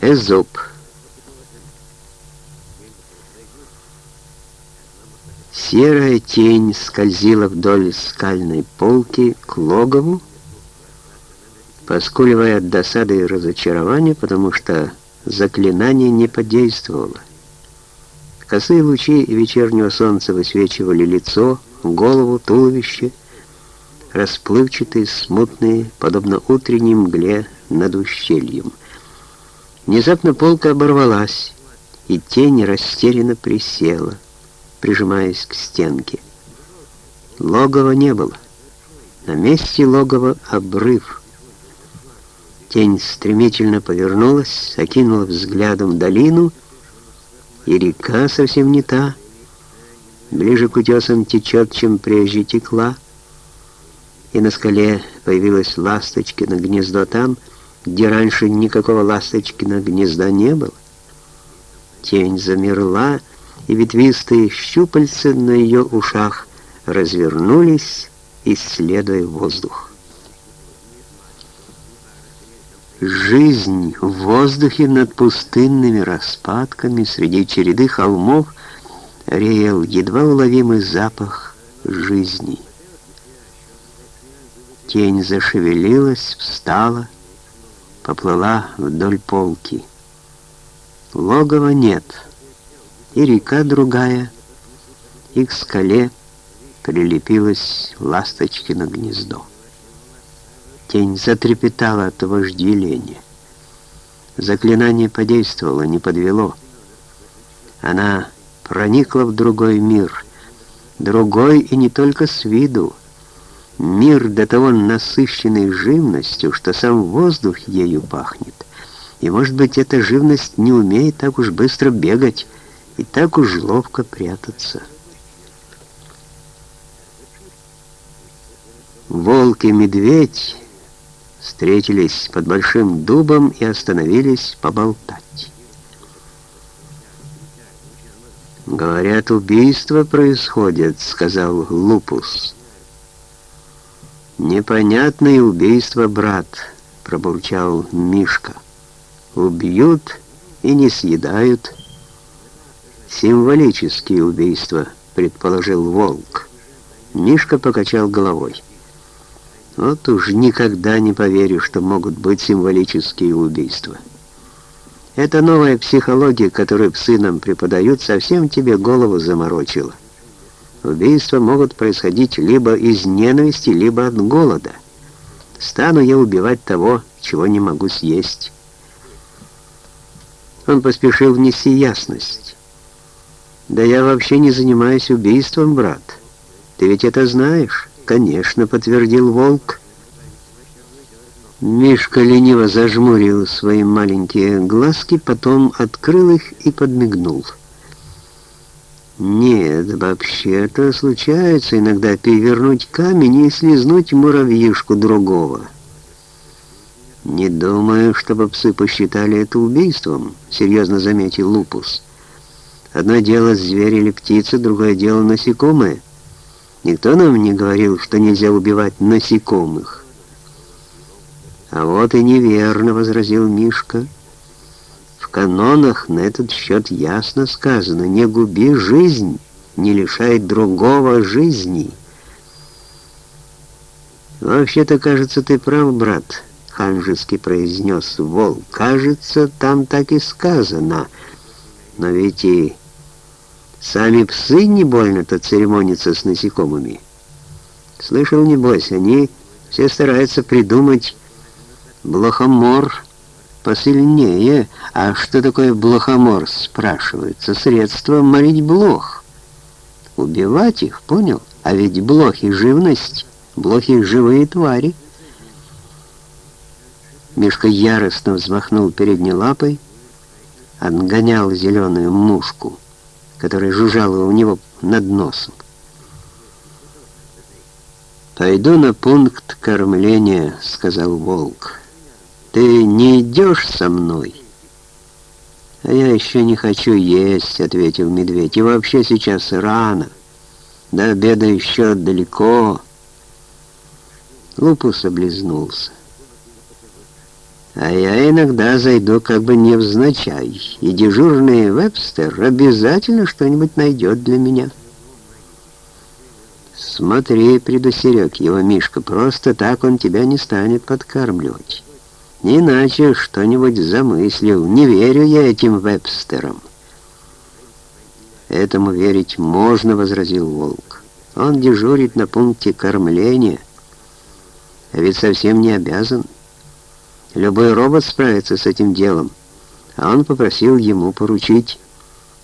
Эзоп. Серая тень скользила вдоль скальной полки к логову, поскуливая от досады и разочарования, потому что заклинание не подействовало. Косые лучи вечернего солнца высвечивали лицо, голову, туловище, расплывчатые, смутные, подобно утренней мгле над ущельем. Внезапно полка оборвалась, и тень растерянно присела, прижимаясь к стенке. Логова не было. На месте логова обрыв. Тень стремительно повернулась, окинула взглядом долину и река совсем не та, ближе к утесам течет, чем прежде текла, и на скале появилась ласточкино гнездо там, где раньше никакого ласточкино гнезда не было. Тень замерла, и ветвистые щупальца на ее ушах развернулись, исследуя воздух. Жизнь в воздухе над пустынными распадками среди череды холмов реял едва уловимый запах жизни. Тень зашевелилась, встала, поплыла вдоль полки. Логова нет, и река другая, и к скале прилепилась ласточкино гнездо. Тень затрепетала от вожделения. Заклинание подействовало, не подвело. Она проникла в другой мир. Другой и не только с виду. Мир до того насыщенный живностью, что сам воздух ею пахнет. И, может быть, эта живность не умеет так уж быстро бегать и так уж ловко прятаться. Волк и медведь встретились под большим дубом и остановились поболтать. «Говорят, убийство происходит», — сказал Лупус. «Непонятное убийство, брат», — пробурчал Мишка. «Убьют и не съедают». «Символические убийства», — предположил Волк. Мишка покачал головой. Вот уж никогда не поверю, что могут быть символические убийства. Эта новая психология, которую псы нам преподают, совсем тебе голову заморочила. Убийства могут происходить либо из ненависти, либо от голода. Стану я убивать того, чего не могу съесть. Он поспешил внести ясность. «Да я вообще не занимаюсь убийством, брат. Ты ведь это знаешь?» «Конечно», — подтвердил волк. Мишка лениво зажмурил свои маленькие глазки, потом открыл их и подмигнул. «Нет, вообще-то случается иногда перевернуть камень и слезнуть муравьишку другого». «Не думаю, чтобы псы посчитали это убийством», — серьезно заметил Лупус. «Одно дело зверь или птица, другое дело насекомое». Никто нам не говорил, что нельзя убивать насекомых. А вот и неверно, возразил Мишка. Канонах на этот счет ясно сказано, не губи жизнь, не лишай другого жизни. Вообще-то, кажется, ты прав, брат, ханжески произнес Вол. Кажется, там так и сказано. Но ведь и Сами псы не больно-то церемонятся с насекомыми. Слышал, небось, они все стараются придумать блохомор посильнее. А что такое блохомор, спрашивается? Средство морить блох. Убивать их, понял? А ведь блохи — живность, блохи — живые твари. Мишка яростно взмахнул передней лапой, отгонял зеленую мушку которая жужжала у него над носом. «Пойду на пункт кормления», — сказал волк. «Ты не идешь со мной?» «А я еще не хочу есть», — ответил медведь. «И вообще сейчас рано. До обеда еще далеко». Лупус облизнулся. А я иногда зайду как бы невзначай, и дежурный Вебстер обязательно что-нибудь найдет для меня. Смотри, предостерег его Мишка, просто так он тебя не станет подкармливать. Не иначе что-нибудь замыслил. Не верю я этим Вебстерам. Этому верить можно, возразил Волк. Он дежурит на пункте кормления, а ведь совсем не обязан. Любой робот справится с этим делом, а он попросил ему поручить.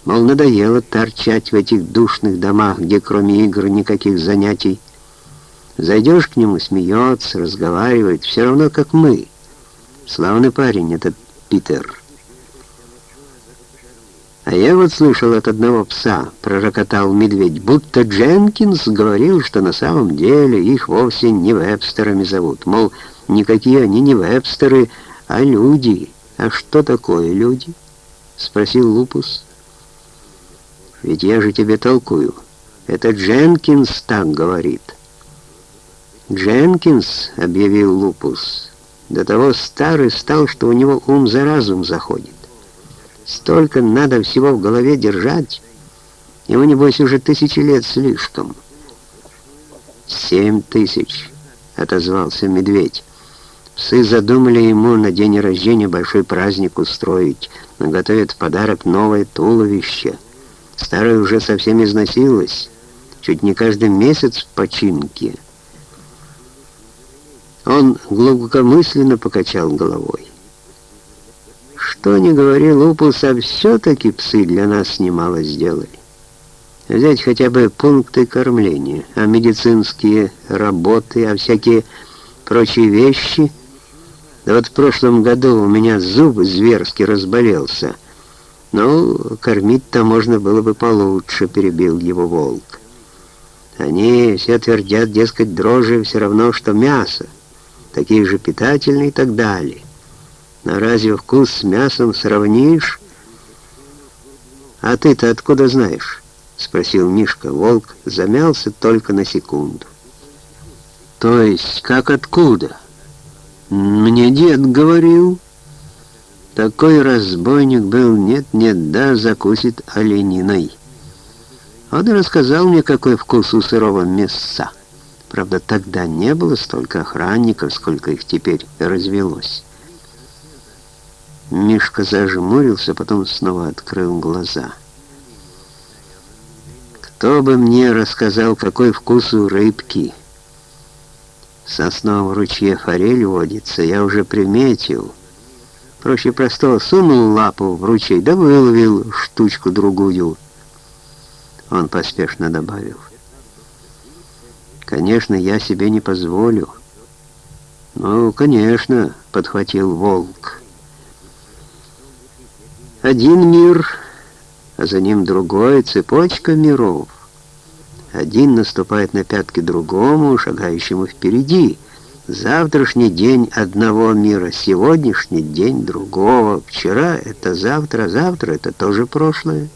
Мол, надоело торчать в этих душных домах, где кроме игр никаких занятий. Зайдешь к нему, смеется, разговаривает, все равно как мы. Славный парень этот Питер. А я вот слышал от одного пса, пророкотал медведь, будто Дженкинс говорил, что на самом деле их вовсе не вебстерами зовут. Мол, никакие они не вебстеры, а люди. А что такое люди? Спросил Лупус. Ведь я же тебе толкую. Это Дженкинс так говорит. Дженкинс, объявил Лупус, до того старый стал, что у него ум за разум заходит. Столько надо всего в голове держать. Ему, небось, уже тысячи лет слишком. «Семь тысяч», — отозвался медведь. Псы задумали ему на день рождения большой праздник устроить, но готовят подарок новое туловище. Старое уже совсем износилось, чуть не каждый месяц в починке. Он глубокомысленно покачал головой. Что ни говори, Лупус, а все-таки псы для нас немало сделали. Взять хотя бы пункты кормления, а медицинские работы, а всякие прочие вещи. Да вот в прошлом году у меня зуб зверски разболелся. Ну, кормить-то можно было бы получше, перебил его волк. Они все твердят, дескать, дрожжи все равно, что мясо, такие же питательные и так далее. Но разве вкус с мясом сравнишь? А ты-то откуда знаешь? Спросил Мишка. Волк замялся только на секунду. То есть, как откуда? Мне дед говорил. Такой разбойник был, нет-нет, да, закусит олениной. Он рассказал мне, какой вкус у сырого мяса. Правда, тогда не было столько охранников, сколько их теперь развелось. Мишка зажмурился, потом снова открыл глаза. «Кто бы мне рассказал, какой вкус у рыбки?» В сосновом ручье форель водится, я уже приметил. Проще простого, сунул лапу в ручей, да выловил штучку-другую. Он поспешно добавил. «Конечно, я себе не позволю». «Ну, конечно», — подхватил волк. Один мир, а за ним другой, цепочка миров. Один наступает на пятки другому, шагающему впереди. Завтрашний день одного мира, сегодняшний день другого. Вчера — это завтра, завтра — это тоже прошлое.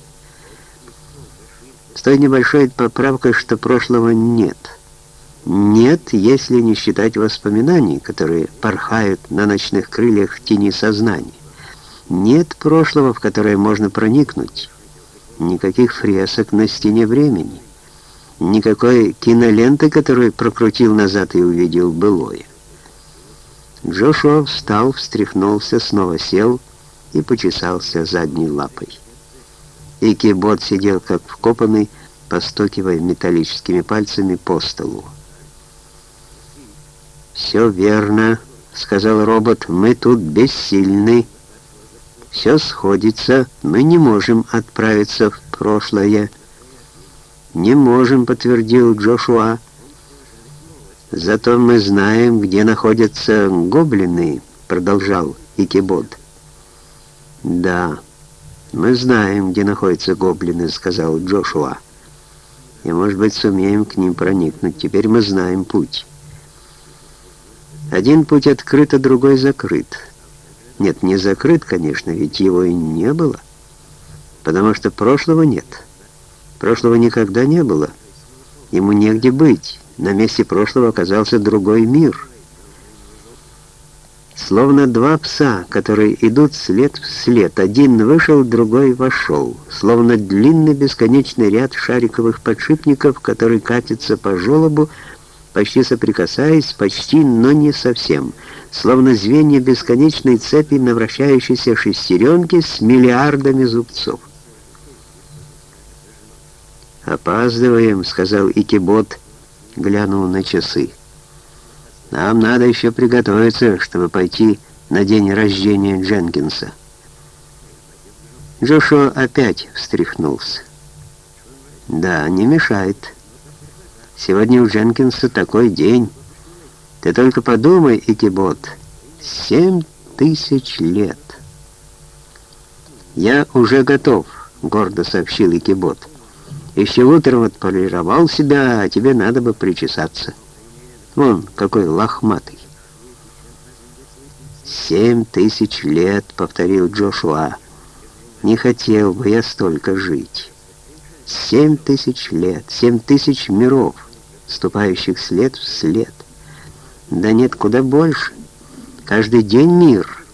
С той небольшой поправкой, что прошлого нет. Нет, если не считать воспоминаний, которые порхают на ночных крыльях тени сознания. Нет прошлого, в которое можно проникнуть. Никаких фресок на стене времени. Никакой киноленты, которую прокрутил назад и увидел былое. Джошуа встал, встряхнулся, снова сел и почесался задней лапой. Икибот сидел как вкопанный, постукивая металлическими пальцами по столу. «Все верно», — сказал робот, — «мы тут бессильны». Все сходится, мы не можем отправиться в прошлое. Не можем, подтвердил Джошуа. Зато мы знаем, где находятся гоблины, продолжал Икибод. Да, мы знаем, где находятся гоблины, сказал Джошуа. И, может быть, сумеем к ним проникнуть. Теперь мы знаем путь. Один путь открыт, а другой закрыт. Нет, не закрыт, конечно, ведь его и не было. Потому что прошлого нет. Прошлого никогда не было. Ему негде быть. На месте прошлого оказался другой мир. Словно два пса, которые идут след в след. Один вышел, другой вошел. Словно длинный бесконечный ряд шариковых подшипников, который катится по желобу, почти соприкасаясь, почти, но не совсем. Словно звенья бесконечной цепи на вращающейся шестеренке с миллиардами зубцов. «Опаздываем», — сказал Икибот, глянул на часы. Нам надо еще приготовиться, чтобы пойти на день рождения Дженкинса. Джошуа опять встряхнулся. Да, не мешает. Сегодня у Дженкинса такой день. Ты только подумай, Икибот, семь тысяч лет. Я уже готов, гордо сообщил Икибот. Еще утром отполировал себя, а тебе надо бы причесаться. Вон, какой лохматый. «Семь тысяч лет», — повторил Джошуа. «Не хотел бы я столько жить. Семь тысяч лет, семь тысяч миров, ступающих след в след. Да нет, куда больше. Каждый день мир.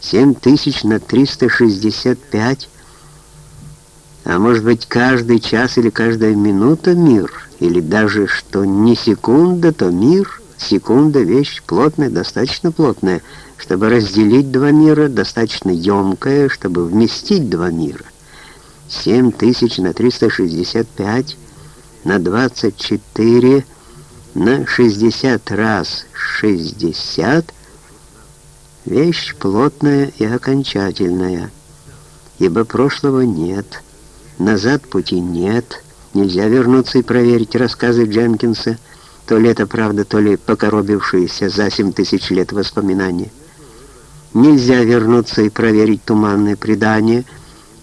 Семь тысяч на триста шестьдесят пять. А может быть, каждый час или каждая минута мир — или даже что не секунда, то мир, секунда — вещь плотная, достаточно плотная, чтобы разделить два мира, достаточно емкая, чтобы вместить два мира. 7 тысяч на 365 на 24 на 60 раз 60 вещь плотная и окончательная, ибо прошлого нет, назад пути нет — Нельзя вернуться и проверить рассказы Дженкинса, то ли это правда, то ли покоробившиеся за семь тысяч лет воспоминания. Нельзя вернуться и проверить туманное предание,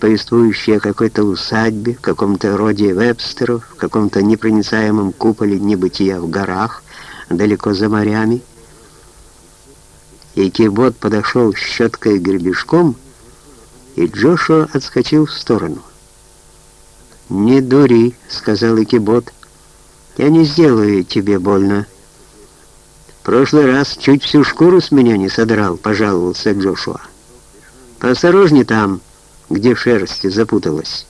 повествующее о какой-то усадьбе, каком-то роде вебстеров, в каком-то непроницаемом куполе небытия в горах, далеко за морями. И Кибот подошел щеткой и гребешком, и Джошуа отскочил в сторону. «Не дури», — сказал Икибот. «Я не сделаю тебе больно». «В прошлый раз чуть всю шкуру с меня не содрал», — пожаловался Джошуа. «Поосторожней там, где шерсть запуталась».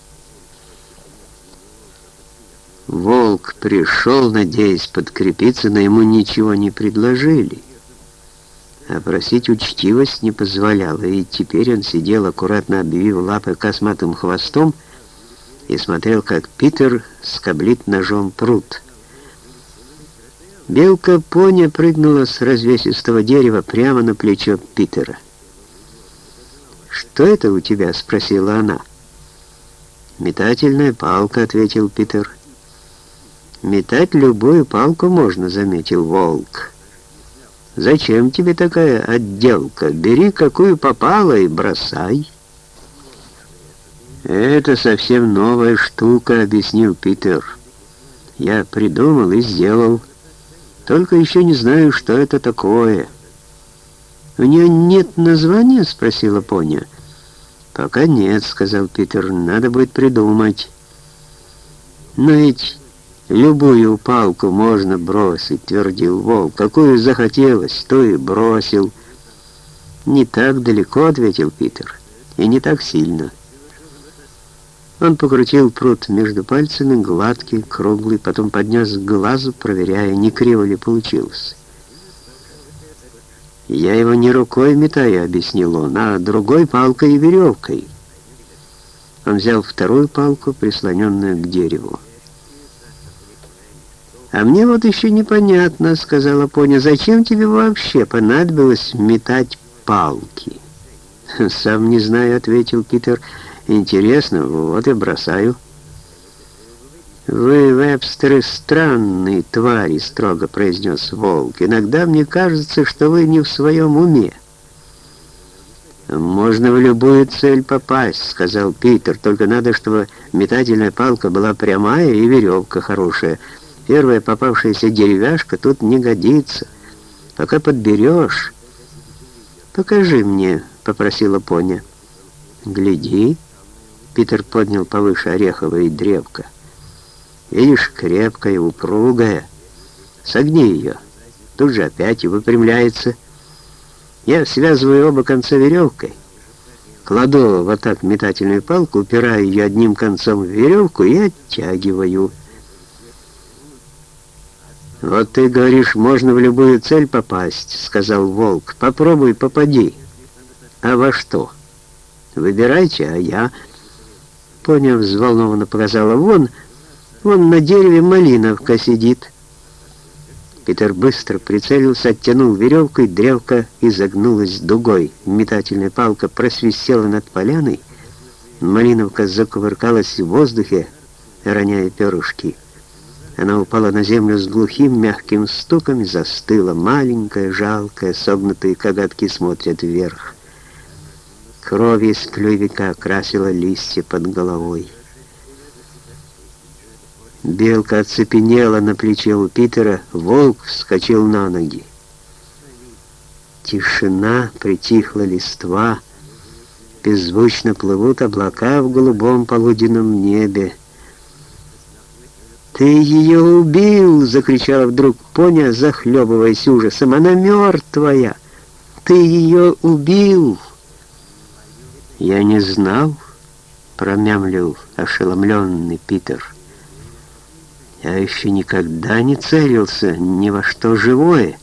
Волк пришел, надеясь подкрепиться, но ему ничего не предложили. А просить учтивость не позволяла, и теперь он сидел, аккуратно обвив лапы косматым хвостом, и смотрел, как Питер скоблит ножом пруд. Белка-поня прыгнула с развесистого дерева прямо на плечо Питера. «Что это у тебя?» — спросила она. «Метательная палка», — ответил Питер. «Метать любую палку можно», — заметил волк. «Зачем тебе такая отделка? Бери, какую попало, и бросай». «Это совсем новая штука», — объяснил Питер. «Я придумал и сделал. Только еще не знаю, что это такое». «У нее нет названия?» — спросила Поня. «Пока нет», — сказал Питер. «Надо будет придумать». «Но ведь любую палку можно бросить», — твердил Волк. «Какую захотелось, то и бросил». «Не так далеко», — ответил Питер. «И не так сильно». Он покрутил пруд между пальцами, гладкий, круглый, потом поднес к глазу, проверяя, не криво ли получилось. «Я его не рукой метаю», — объяснил он, — «а другой палкой и веревкой». Он взял вторую палку, прислоненную к дереву. «А мне вот еще непонятно», — сказала Поня, — «зачем тебе вообще понадобилось метать палки?» «Сам не знаю», — ответил Питер, — Интересно, вот и бросаю. «Вы, Вебстеры, странные твари», — строго произнес Волк. «Иногда мне кажется, что вы не в своем уме». «Можно в любую цель попасть», — сказал Питер. «Только надо, чтобы метательная палка была прямая и веревка хорошая. Первая попавшаяся деревяшка тут не годится. Пока подберешь...» «Покажи мне», — попросила Поня. «Гляди». Питер поднял повыше ореховое древко. «Видишь, крепкая, упругая. Согни ее. Тут же опять и выпрямляется. Я связываю оба конца веревкой, кладу вот так метательную палку, упираю ее одним концом в веревку и оттягиваю. «Вот ты говоришь, можно в любую цель попасть», — сказал Волк. «Попробуй, попади». «А во что?» «Выбирайте, а я...» Поняв, взволнованно показала. «Вон, вон на дереве малиновка сидит». Питер быстро прицелился, оттянул веревку, и древко изогнулась дугой. Метательная палка просвистела над поляной. Малиновка закувыркалась в воздухе, роняя перышки. Она упала на землю с глухим мягким стуком и застыла. Маленькая, жалкая, согнутые коготки смотрят вверх. Кровь из клювика окрасила листья под головой. Белка оцепенела на плече у Питера, волк вскочил на ноги. Тишина, притихла листва, беззвучно плывут облака в голубом полуденном небе. «Ты ее убил!» — закричала вдруг Поня, захлебываясь ужасом. «Она мертвая! Ты ее убил!» «Я не знал», — промямлил ошеломленный Питер. «Я еще никогда не целился ни во что живое,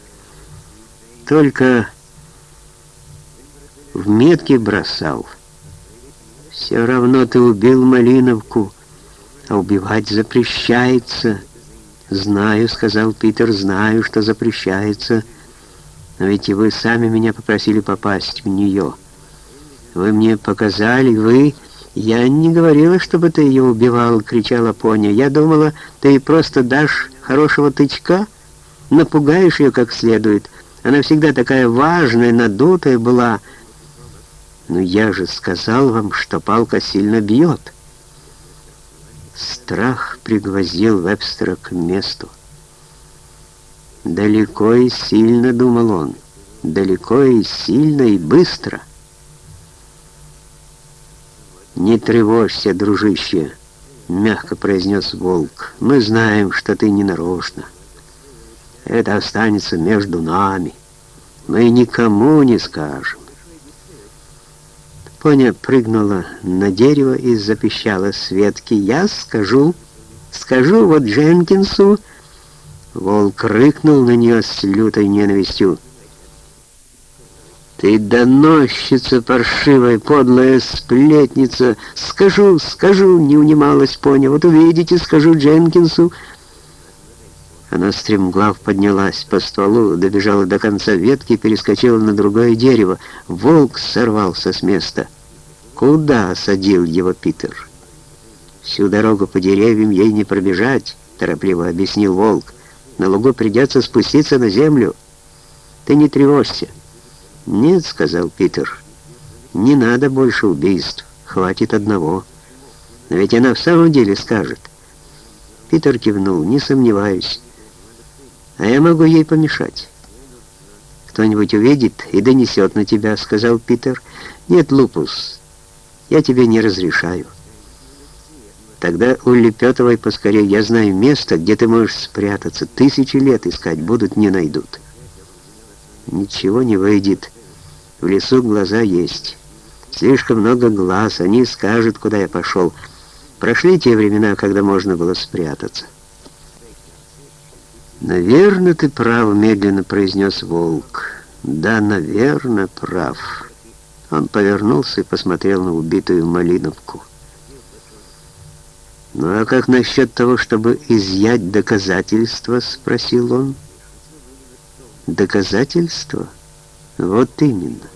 только в метки бросал. Все равно ты убил Малиновку» а убивать запрещается. Знаю, сказал Питер, знаю, что запрещается. Но ведь и вы сами меня попросили попасть в нее. Вы мне показали, вы... Я не говорила, чтобы ты ее убивал, кричала Поня. Я думала, ты просто дашь хорошего тычка, напугаешь ее как следует. Она всегда такая важная, надутая была. Но я же сказал вам, что палка сильно бьет. Страх пригвоздил Вебстера к месту. Далеко и сильно, думал он, далеко и сильно и быстро. «Не тревожься, дружище», — мягко произнес волк. «Мы знаем, что ты не нарочно. Это останется между нами. Мы никому не скажем». Поня прыгнула на дерево и запищала Светке. «Я скажу, скажу вот Дженкинсу». Волк рыкнул на нее с лютой ненавистью. «Ты доносчица паршивая, подлая сплетница! Скажу, скажу!» — не унималась Поня. «Вот увидите, скажу Дженкинсу!» Она стремглав поднялась по стволу, добежала до конца ветки перескочила на другое дерево. Волк сорвался с места. Куда осадил его Питер? Всю дорогу по деревьям ей не пробежать, торопливо объяснил волк. На лугу придется спуститься на землю. Ты не тревожься. Нет, сказал Питер. Не надо больше убийств. Хватит одного. Но ведь она в самом деле скажет. Питер кивнул. Не сомневаюсь. А я могу ей помешать. Кто-нибудь увидит и донесет на тебя, сказал Питер. Нет, Лупус, я тебе не разрешаю. Тогда улепетывай поскорее, я знаю место, где ты можешь спрятаться. Тысячи лет искать будут, не найдут. Ничего не выйдет. В лесу глаза есть. Слишком много глаз, они скажут, куда я пошел. Прошли те времена, когда можно было спрятаться. «Наверное, ты прав», — медленно произнес волк. «Да, наверное, прав». Он повернулся и посмотрел на убитую Малиновку. «Ну а как насчет того, чтобы изъять доказательства?» — спросил он. «Доказательства? Вот именно».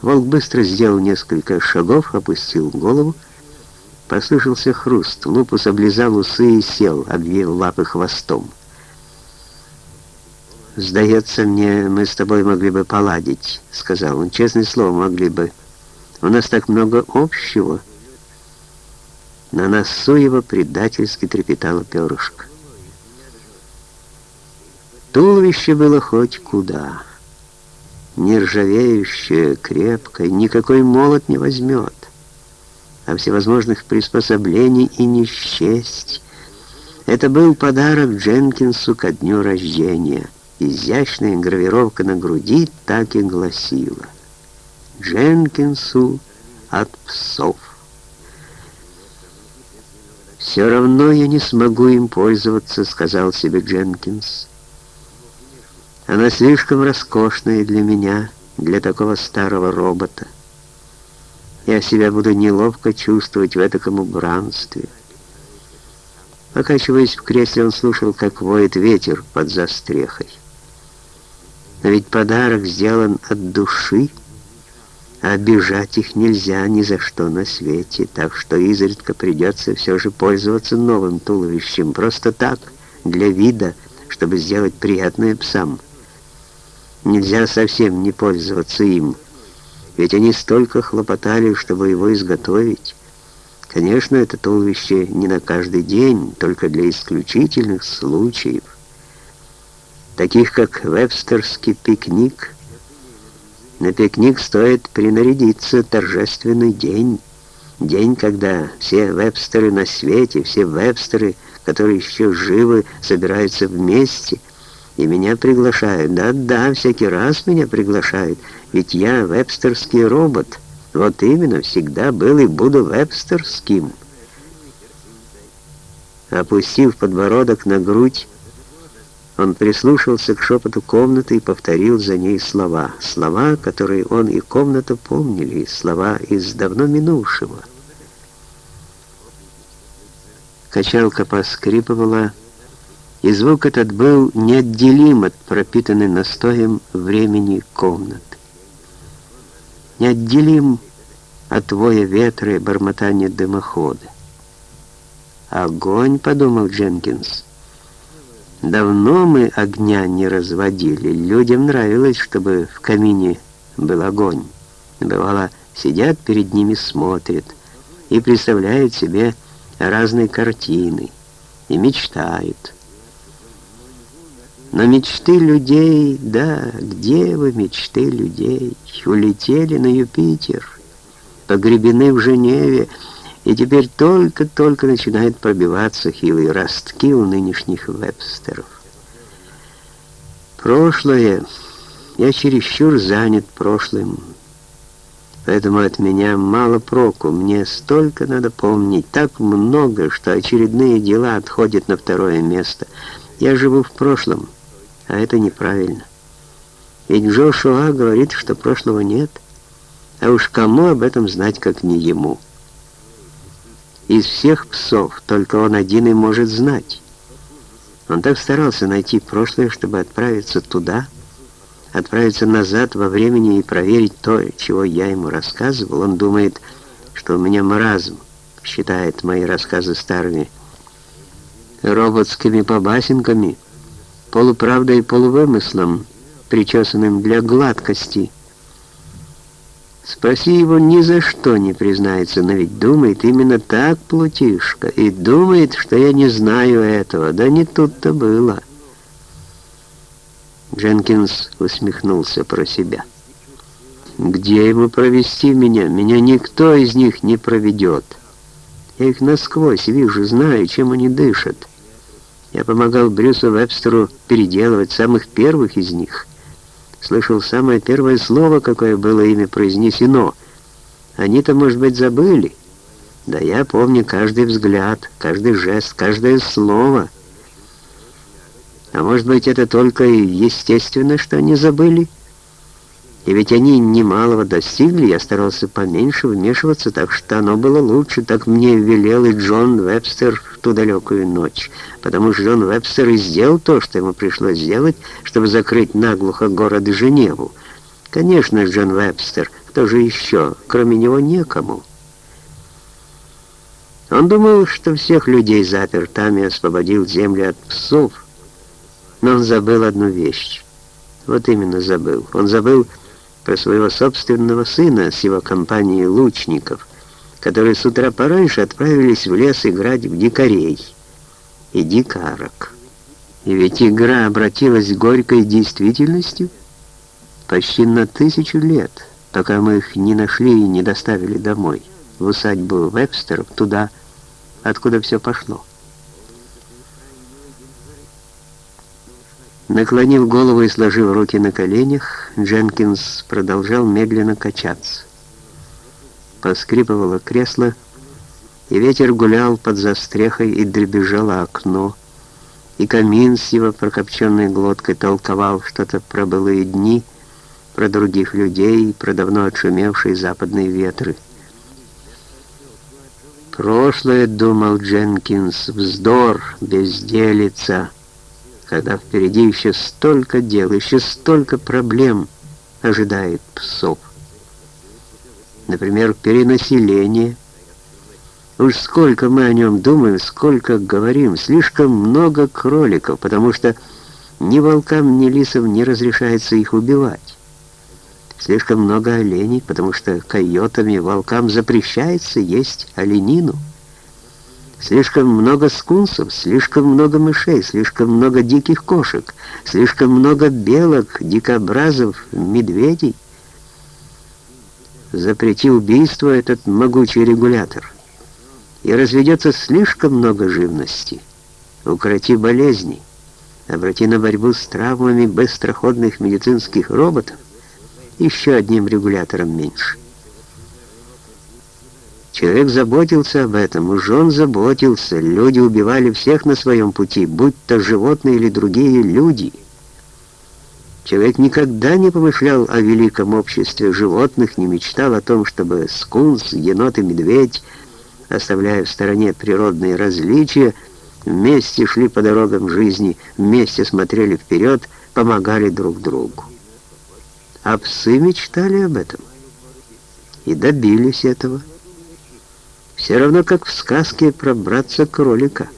Волк быстро сделал несколько шагов, опустил голову. Послышался хруст. Лупус облизал усы и сел, обвил лапы хвостом. «Сдается мне, мы с тобой могли бы поладить», — сказал он. «Честное слово, могли бы. У нас так много общего». На носу его предательски трепетала перышко. Туловище было хоть куда. Нержавеющее, крепкое, никакой молот не возьмет. А всевозможных приспособлений и не счесть. Это был подарок Дженкинсу ко дню рождения — изящная гравировка на груди так и гласила «Дженкинсу от псов». «Все равно я не смогу им пользоваться», — сказал себе Дженкинс. «Она слишком роскошная для меня, для такого старого робота. Я себя буду неловко чувствовать в этом убранстве». Покачиваясь в кресле, он слушал, как воет ветер под застрехой. Но ведь подарок сделан от души, а обижать их нельзя ни за что на свете, так что изредка придется все же пользоваться новым туловищем, просто так, для вида, чтобы сделать приятное псам. Нельзя совсем не пользоваться им, ведь они столько хлопотали, чтобы его изготовить. Конечно, это туловище не на каждый день, только для исключительных случаев, таких как вебстерский пикник – на пикник стоит принарядиться торжественный день. День, когда все вебстеры на свете, все вебстеры, которые еще живы, собираются вместе. И меня приглашают. Да-да, всякий раз меня приглашают. Ведь я вебстерский робот. Вот именно, всегда был и буду вебстерским. Опустив подбородок на грудь, он прислушался к шепоту комнаты и повторил за ней слова. Слова, которые он и комната помнили, слова из давно минувшего. Качалка поскрипывала, и звук этот был неотделим от пропитанной настоем времени комнаты. Неотделим от воя ветра и бормотания дымохода. «Огонь», — подумал Дженкинс, — Давно мы огня не разводили. Людям нравилось, чтобы в камине был огонь. Бывало, сидят перед ними, смотрят и представляют себе разные картины и мечтают. Но мечты людей, да, где вы, мечты людей, улетели на Юпитер, погребены в Женеве, и теперь только-только начинают пробиваться хилые ростки у нынешних вебстеров. Прошлое. Я чересчур занят прошлым. Поэтому от меня мало проку. Мне столько надо помнить, так много, что очередные дела отходят на второе место. Я живу в прошлом, а это неправильно. Ведь Джошуа говорит, что прошлого нет. А уж кому об этом знать, как не ему?» Из всех псов только он один и может знать. Он так старался найти прошлое, чтобы отправиться туда, отправиться назад во времени и проверить то, чего я ему рассказывал. Он думает, что у меня маразм, считает мои рассказы старыми, роботскими побасенками, полуправдой и полувымыслом, причесанным для гладкости – Спроси его, ни за что не признается, но ведь думает именно так, Плутишка, и думает, что я не знаю этого. Да не тут-то было. Дженкинс усмехнулся про себя. «Где ему провести меня? Меня никто из них не проведет. Я их насквозь вижу, знаю, чем они дышат. Я помогал Брюсу Вебстеру переделывать самых первых из них» слышал самое первое слово, какое было ими произнесено. Они-то, может быть, забыли. Да я помню каждый взгляд, каждый жест, каждое слово. А может быть, это только естественно, что они забыли? И ведь они немалого достигли, я старался поменьше вмешиваться, так что оно было лучше, так мне велел и Джон Вебстер в ту далекую ночь. Потому что Джон Вебстер и сделал то, что ему пришлось сделать, чтобы закрыть наглухо город Женеву. Конечно, Джон Вебстер, кто же еще? Кроме него некому. Он думал, что всех людей запер там и освободил землю от псов, но он забыл одну вещь. Вот именно забыл. Он забыл про своего собственного сына с его компанией лучников, которые с утра пораньше отправились в лес играть в дикарей и дикарок. И ведь игра обратилась к горькой действительностью почти на тысячу лет, пока мы их не нашли и не доставили домой, в усадьбу Вебстеров, туда, откуда все пошло. Наклонив голову и сложив руки на коленях, Дженкинс продолжал медленно качаться. Поскрипывало кресло, и ветер гулял под застрехой и дребезжало окно, и камин с его прокопченной глоткой толковал что-то про былые дни, про других людей, про давно отшумевшие западные ветры. «Прошлое, — думал Дженкинс, — вздор, безделица» когда впереди еще столько дел, еще столько проблем ожидает псов. Например, перенаселение. Уж сколько мы о нем думаем, сколько говорим, слишком много кроликов, потому что ни волкам, ни лисам не разрешается их убивать. Слишком много оленей, потому что койотам и волкам запрещается есть оленину. Слишком много скунсов, слишком много мышей, слишком много диких кошек, слишком много белок, дикобразов, медведей. Запрети убийство этот могучий регулятор. И разведется слишком много живности. Укроти болезни. Обрати на борьбу с травмами быстроходных медицинских роботов еще одним регулятором меньше. Человек заботился об этом, уж он заботился. Люди убивали всех на своем пути, будь то животные или другие люди. Человек никогда не помышлял о великом обществе животных, не мечтал о том, чтобы скунс, енот и медведь, оставляя в стороне природные различия, вместе шли по дорогам жизни, вместе смотрели вперед, помогали друг другу. А псы мечтали об этом и добились этого. Все равно, как в сказке про братца-кролика,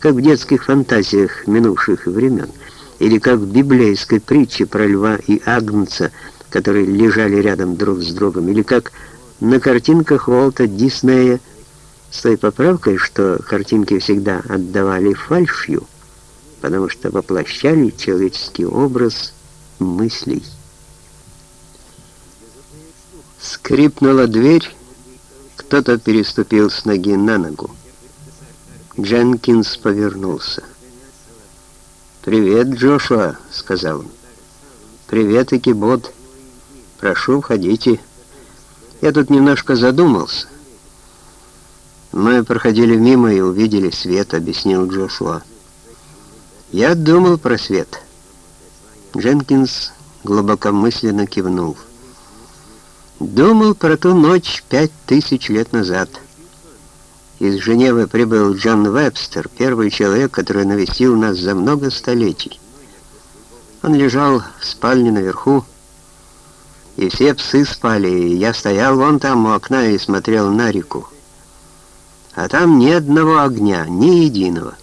как в детских фантазиях минувших времен, или как в библейской притче про льва и агнца, которые лежали рядом друг с другом, или как на картинках Уолта Диснея с той поправкой, что картинки всегда отдавали фальшью, потому что воплощали человеческий образ мыслей. Скрипнула дверь, кто-то переступил с ноги на ногу. Дженкинс повернулся. «Привет, Джошуа», — сказал он. «Привет, Экибот. Прошу, входите. Я тут немножко задумался». «Мы проходили мимо и увидели свет», — объяснил Джошуа. «Я думал про свет». Дженкинс глубокомысленно кивнул. Думал про ту ночь пять тысяч лет назад. Из Женевы прибыл Джон Вебстер, первый человек, который навестил нас за много столетий. Он лежал в спальне наверху, и все псы спали, и я стоял вон там у окна и смотрел на реку. А там ни одного огня, ни единого.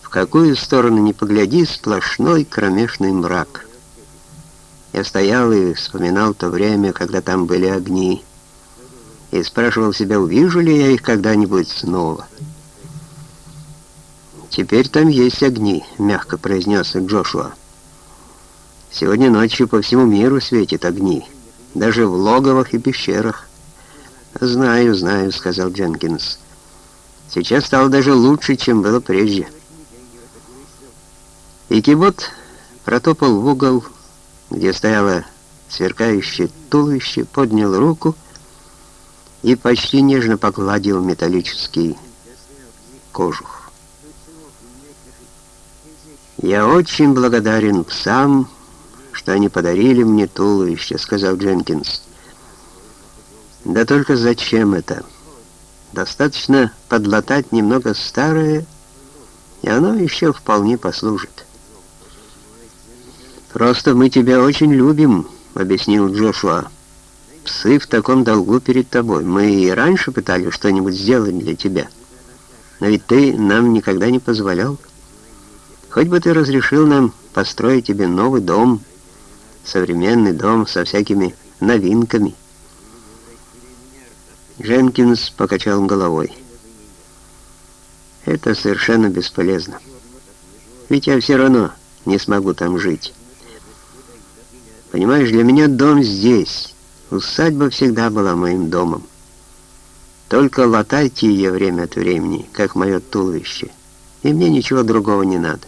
В какую сторону ни погляди, сплошной кромешный мрак. Я стоял и вспоминал то время, когда там были огни, и спрашивал себя, увижу ли я их когда-нибудь снова. «Теперь там есть огни», — мягко произнес Джошуа. «Сегодня ночью по всему миру светят огни, даже в логовах и пещерах». «Знаю, знаю», — сказал Дженкинс. «Сейчас стало даже лучше, чем было прежде». И Кибот протопал в угол, где стояло сверкающее туловище, поднял руку и почти нежно погладил металлический кожух. «Я очень благодарен псам, что они подарили мне туловище», — сказал Дженкинс. «Да только зачем это? Достаточно подлатать немного старое, и оно еще вполне послужит». «Просто мы тебя очень любим», — объяснил Джошуа. «Псы в таком долгу перед тобой. Мы и раньше пытались что-нибудь сделать для тебя. Но ведь ты нам никогда не позволял. Хоть бы ты разрешил нам построить тебе новый дом, современный дом со всякими новинками». Дженкинс покачал головой. «Это совершенно бесполезно. Ведь я все равно не смогу там жить». Понимаешь, для меня дом здесь. Усадьба всегда была моим домом. Только латайте ее время от времени, как мое туловище. И мне ничего другого не надо.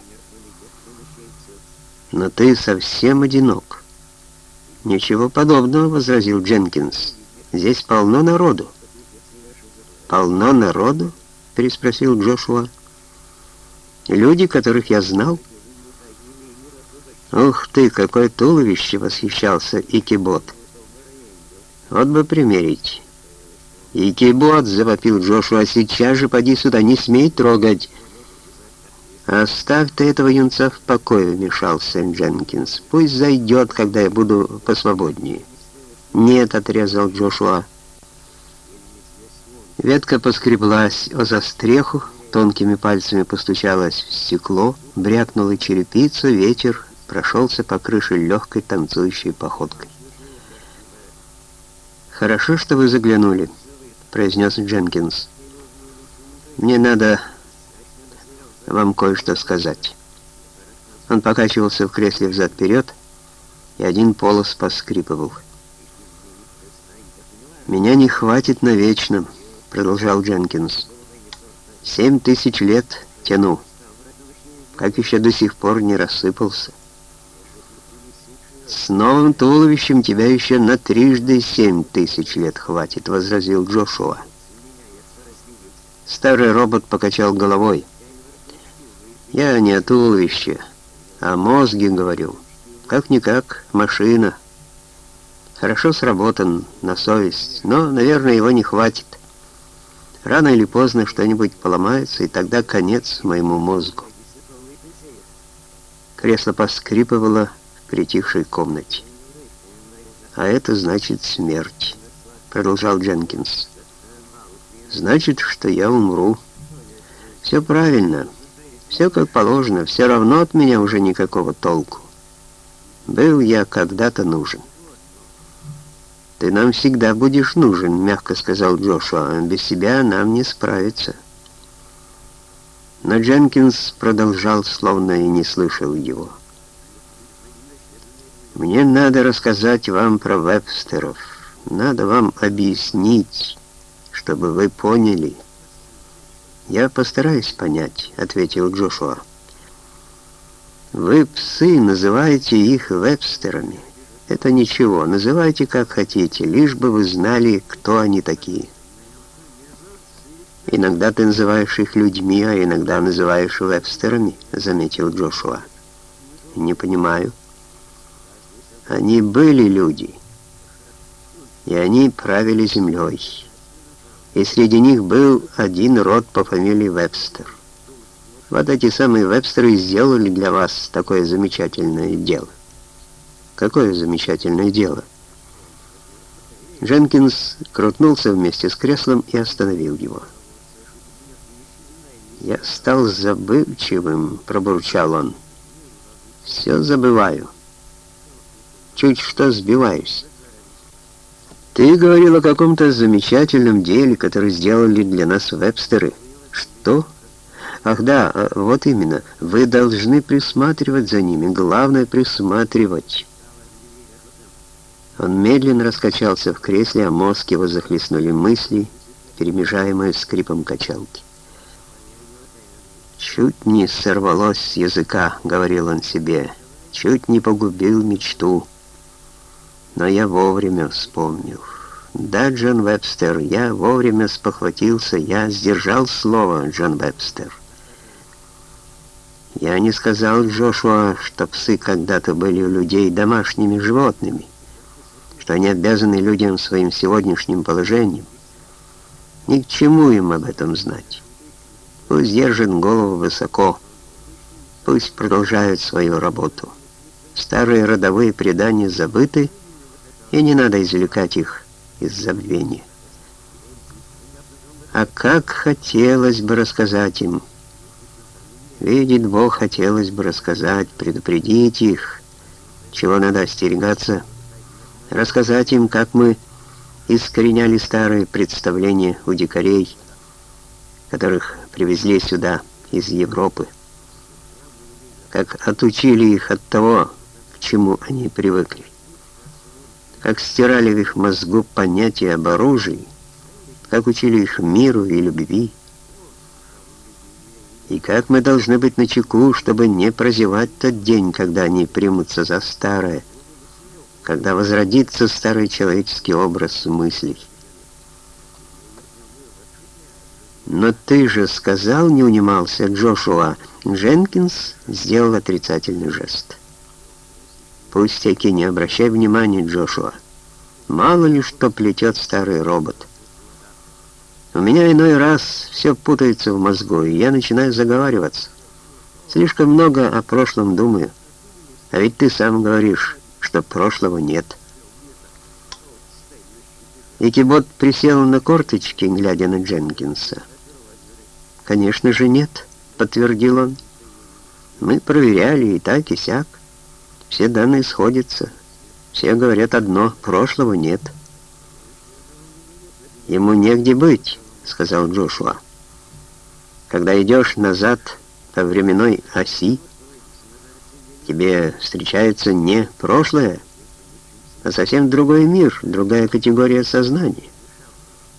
Но ты совсем одинок. Ничего подобного, возразил Дженкинс. Здесь полно народу. Полно народу? переспросил Джошуа. Люди, которых я знал? Ух ты, какое туловище, восхищался Икибот. Вот бы примерить. Икибот, завопил Джошуа, сейчас же поди сюда, не смей трогать. «Оставь ты этого юнца в покое», — вмешался Дженкинс. «Пусть зайдет, когда я буду посвободнее». «Нет», — отрезал Джошуа. Ветка поскреблась о застреху, тонкими пальцами постучалась в стекло, брякнула черепица, ветер прошелся по крыше легкой танцующей походкой. «Хорошо, что вы заглянули», — произнес Дженкинс. «Мне надо вам кое-что сказать». Он покачивался в кресле взад-вперед, и один полос поскрипывал. «Меня не хватит навечно», — продолжал Дженкинс. «Семь тысяч лет тяну, как еще до сих пор не рассыпался. С новым туловищем тебя еще на трижды семь тысяч лет хватит», — возразил Джошуа. Старый робот покачал головой. Я не о туловище, а о мозге говорю. Как-никак, машина. Хорошо сработан, на совесть, но, наверное, его не хватит. Рано или поздно что-нибудь поломается, и тогда конец моему мозгу. Кресло поскрипывало притихшей комнате. «А это значит смерть», — продолжал Дженкинс. «Значит, что я умру. Все правильно». Все как положено, все равно от меня уже никакого толку. Был я когда-то нужен. «Ты нам всегда будешь нужен», — мягко сказал Джошуа. «Без себя нам не справиться». Но Дженкинс продолжал, словно и не слышал его. «Мне надо рассказать вам про Вебстеров. Надо вам объяснить, чтобы вы поняли». «Я постараюсь понять», — ответил Джошуа. «Вы, псы, называете их вебстерами. Это ничего, называйте как хотите, лишь бы вы знали, кто они такие». «Иногда ты называешь их людьми, а иногда называешь вебстерами», — заметил Джошуа. «Не понимаю». «Они были люди, и они правили землей» и среди них был один род по фамилии Вебстер. Вот эти самые Вебстеры сделали для вас такое замечательное дело. Какое замечательное дело? Дженкинс крутнулся вместе с креслом и остановил его. «Я стал забывчивым», — пробурчал он. «Все забываю. Чуть что сбиваюсь». Ты говорил о каком-то замечательном деле, которое сделали для нас вебстеры. Что? Ах да, а, вот именно. Вы должны присматривать за ними. Главное присматривать. Он медленно раскачался в кресле, а мозг его захлестнули мысли, перемежаемые скрипом качалки. «Чуть не сорвалось с языка», — говорил он себе, — «чуть не погубил мечту» но я вовремя вспомнил. Да, Джон Вебстер, я вовремя спохватился, я сдержал слово, Джон Вебстер. Я не сказал Джошуа, что псы когда-то были у людей домашними животными, что они обязаны людям своим сегодняшним положением. Ни к чему им об этом знать. Пусть держат голову высоко, пусть продолжают свою работу. Старые родовые предания забыты, и не надо извлекать их из забвения. А как хотелось бы рассказать им. Видит Бог, хотелось бы рассказать, предупредить их, чего надо остерегаться, рассказать им, как мы искореняли старые представления у дикарей, которых привезли сюда из Европы, как отучили их от того, к чему они привыкли как стирали в их мозгу понятие об оружии, как учили их миру и любви. И как мы должны быть начеку, чтобы не прозевать тот день, когда они примутся за старое, когда возродится старый человеческий образ мыслей. «Но ты же сказал, не унимался Джошуа». Дженкинс сделал отрицательный жест. «Пустяки, не обращай внимания, Джошуа. Мало ли что плетет старый робот. У меня иной раз все путается в мозгу, и я начинаю заговариваться. Слишком много о прошлом думаю. А ведь ты сам говоришь, что прошлого нет». Икибот присел на корточки, глядя на Дженкинса. «Конечно же нет», — подтвердил он. «Мы проверяли и так, и сяк. Все данные сходятся. Все говорят одно — прошлого нет». «Ему негде быть», — сказал Джошуа. «Когда идешь назад по временной оси, тебе встречается не прошлое, а совсем другой мир, другая категория сознания.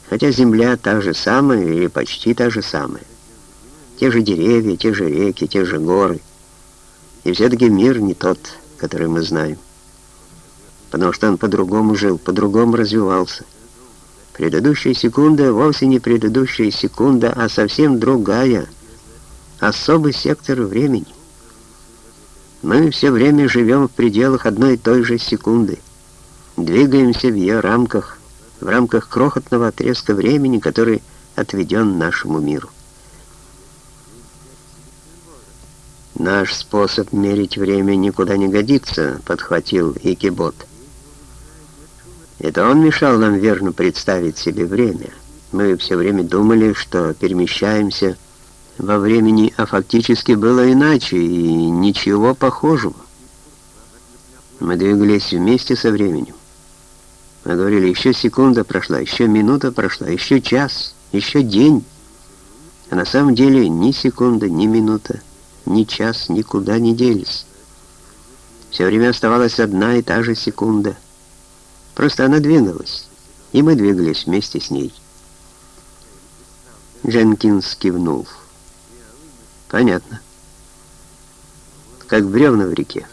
Хотя Земля та же самая или почти та же самая. Те же деревья, те же реки, те же горы. И все-таки мир не тот, который мы знаем. Потому что он по-другому жил, по-другому развивался. Предыдущая секунда вовсе не предыдущая секунда, а совсем другая, особый сектор времени. Мы все время живем в пределах одной и той же секунды, двигаемся в ее рамках, в рамках крохотного отрезка времени, который отведен нашему миру. «Наш способ мерить время никуда не годится», — подхватил Икибот. «Это он мешал нам верно представить себе время. Мы все время думали, что перемещаемся во времени, а фактически было иначе, и ничего похожего. Мы двигались вместе со временем. Мы говорили, еще секунда прошла, еще минута прошла, еще час, еще день. А на самом деле ни секунда, ни минута ни час никуда не делись. Все время оставалась одна и та же секунда. Просто она двигалась, и мы двигались вместе с ней. Дженкинс кивнул. Понятно. Как бревна в реке,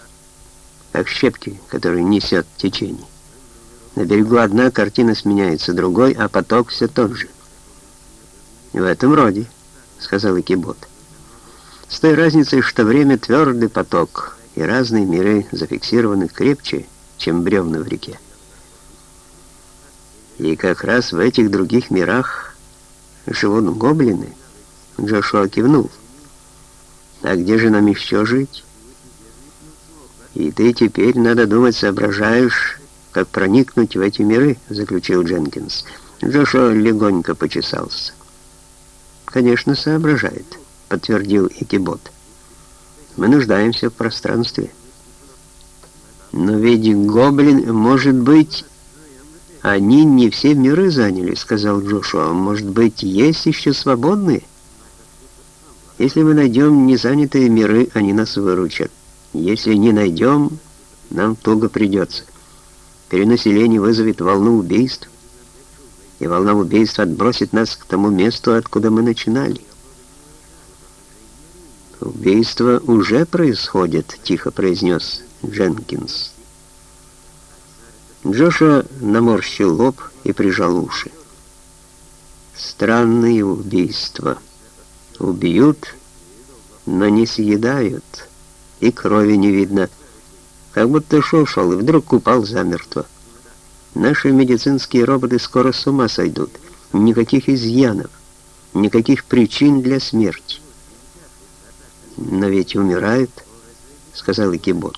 как щепки, которые несет течение. На берегу одна картина сменяется другой, а поток все тот же. «В этом роде», — сказал Экибот. С той разницей, что время твердый поток, и разные миры зафиксированы крепче, чем бревна в реке. И как раз в этих других мирах живут гоблины. Джошуа кивнул. А где же нам еще жить? И ты теперь, надо думать, соображаешь, как проникнуть в эти миры, заключил Дженкинс. Джошуа легонько почесался. Конечно, соображает подтвердил Икибот. Мы нуждаемся в пространстве. Но ведь гоблин, может быть, они не все миры заняли, сказал Джошуа. Может быть, есть еще свободные? Если мы найдем незанятые миры, они нас выручат. Если не найдем, нам туго придется. Перенаселение вызовет волну убийств, и волна убийств отбросит нас к тому месту, откуда мы начинали. «Убийство уже происходит», — тихо произнес Дженкинс. Джоша наморщил лоб и прижал уши. «Странные убийства. Убьют, но не съедают, и крови не видно. Как будто шел-шел и вдруг упал замертво. Наши медицинские роботы скоро с ума сойдут. Никаких изъянов, никаких причин для смерти. «Но ведь умирают», — сказал Икибот.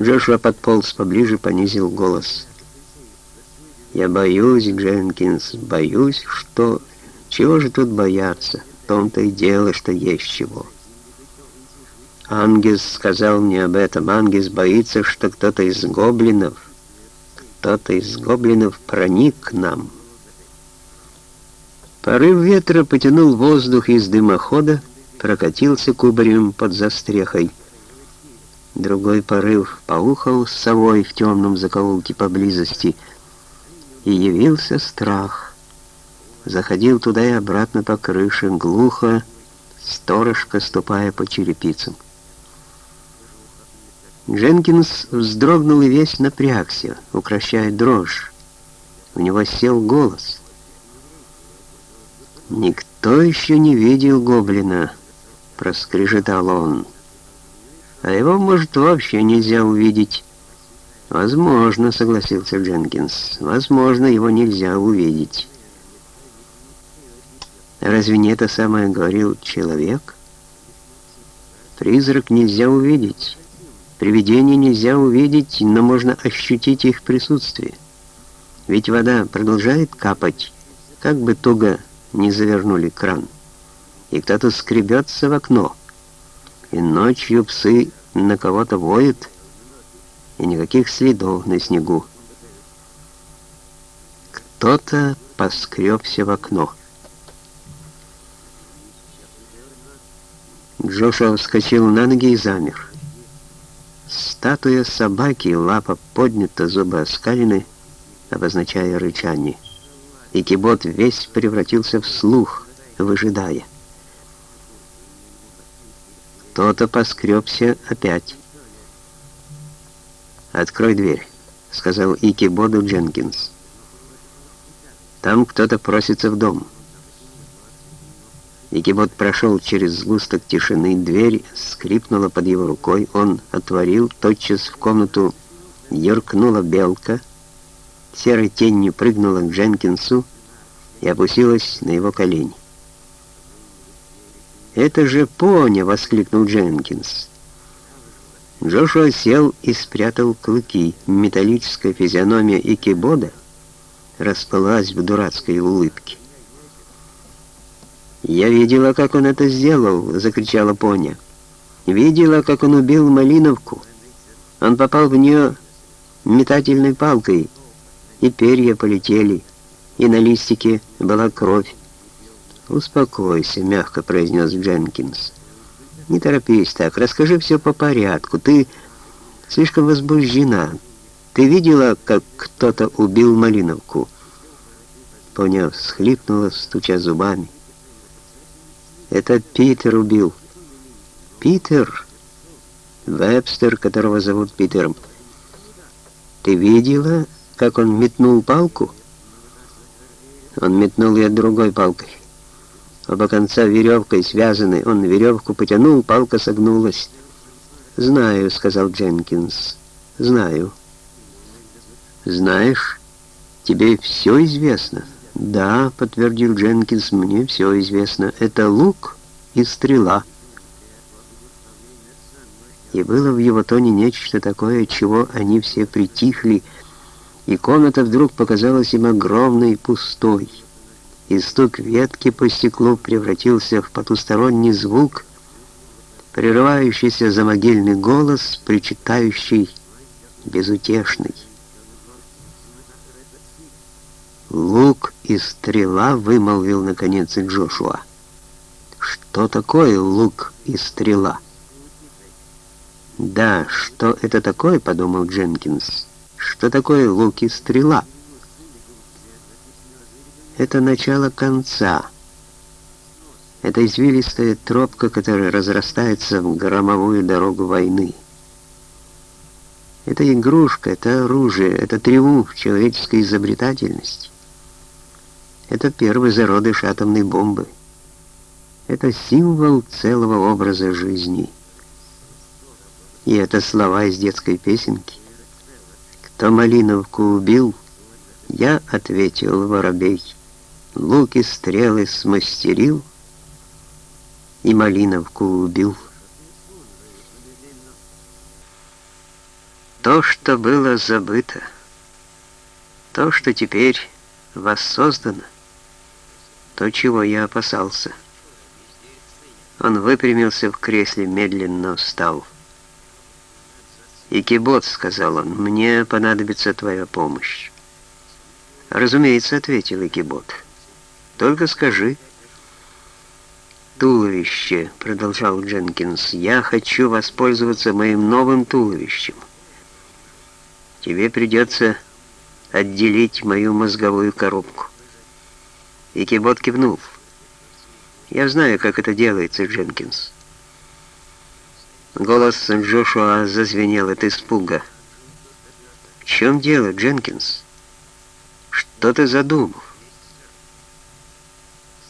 Джошуа подполз поближе, понизил голос. «Я боюсь, Дженкинс, боюсь, что... Чего же тут бояться? В том-то и дело, что есть чего». Ангес сказал мне об этом. Ангес боится, что кто-то из гоблинов, кто-то из гоблинов проник к нам. Порыв ветра потянул воздух из дымохода, прокатился кубарем под застрехой. Другой порыв поухал с совой в темном закоулке поблизости, и явился страх. заходил туда и обратно по крыше, глухо, сторожка ступая по черепицам. Дженкинс вздрогнул и весь напрягся, укращая дрожь. У него сел голос. «Никто еще не видел гоблина», — проскрежетал он. «А его, может, вообще нельзя увидеть». «Возможно», — согласился Дженкинс. «Возможно, его нельзя увидеть». Разве не это самое говорил человек? Призрак нельзя увидеть. Привидения нельзя увидеть, но можно ощутить их присутствие. Ведь вода продолжает капать, как бы туго не завернули кран. И кто-то скребется в окно. И ночью псы на кого-то воют, и никаких следов на снегу. Кто-то поскребся в окно. Джошуа вскочил на ноги и замер. Статуя собаки, лапа поднята, зубы оскалены, обозначая рычание. И кибот весь превратился в слух, выжидая. Кто-то поскребся опять. «Открой дверь», — сказал Икибоду Дженкинс. «Там кто-то просится в дом». Икибот прошел через сгусток тишины, дверь скрипнула под его рукой, он отворил, тотчас в комнату юркнула белка, серой тенью прыгнула к Дженкинсу и опустилась на его колени. «Это же поня!» — воскликнул Дженкинс. Джошуа сел и спрятал клыки. Металлическая физиономия Икибода расплылась в дурацкой улыбке. «Я видела, как он это сделал!» — закричала Поня. «Видела, как он убил Малиновку. Он попал в нее метательной палкой, и перья полетели, и на листике была кровь. «Успокойся», — мягко произнес Дженкинс. «Не торопись так, расскажи все по порядку. Ты слишком возбуждена. Ты видела, как кто-то убил Малиновку?» Поня всхлипнула, стуча зубами. Это Питер убил. Питер? Вебстер, которого зовут Питером. Ты видела, как он метнул палку? Он метнул ее другой палкой. Оба конца веревкой связаны. Он веревку потянул, палка согнулась. «Знаю», — сказал Дженкинс. «Знаю». «Знаешь, тебе все известно». «Да», — подтвердил Дженкинс, — «мне все известно. Это лук и стрела». И было в его тоне нечто такое, чего они все притихли, и комната вдруг показалась им огромной и пустой. И стук ветки по стеклу превратился в потусторонний звук, прерывающийся за могильный голос, причитающий, безутешный. «Лук и стрела», — вымолвил наконец Джошуа. «Что такое лук и стрела?» «Да, что это такое?» — подумал Дженкинс. «Что такое лук и стрела?» Это начало конца. Это извилистая тропка, которая разрастается в громовую дорогу войны. Это игрушка, это оружие, это триумф человеческой изобретательности. Это первый зародыш атомной бомбы. Это символ целого образа жизни. И это слова из детской песенки. «Кто Малиновку убил?» Я ответил воробей. Луки стрелы смастерил и Малиновку убил. То, что было забыто, то, что теперь воссоздано, то, чего я опасался. Он выпрямился в кресле, медленно встал. «Икибот», — сказал он, — «мне понадобится твоя помощь». «Разумеется», — ответил Икибот. «Только скажи». «Туловище», — продолжал Дженкинс, — «я хочу воспользоваться моим новым туловищем. Тебе придется отделить мою мозговую коробку. И Кибот кивнул. «Я знаю, как это делается, Дженкинс». Голос Джошуа зазвенел от испуга. «В чем дело, Дженкинс? Что ты задумал?»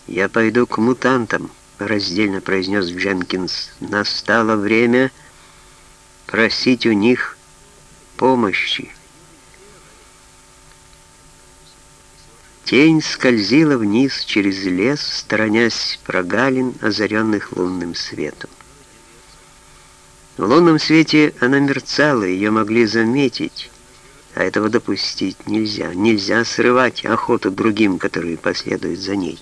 «Я пойду к мутантам», — раздельно произнес Дженкинс. «Настало время просить у них помощи». Тень скользила вниз через лес, сторонясь прогалин, озаренных лунным светом. В лунном свете она мерцала, ее могли заметить, а этого допустить нельзя. Нельзя срывать охоту другим, которые последуют за ней.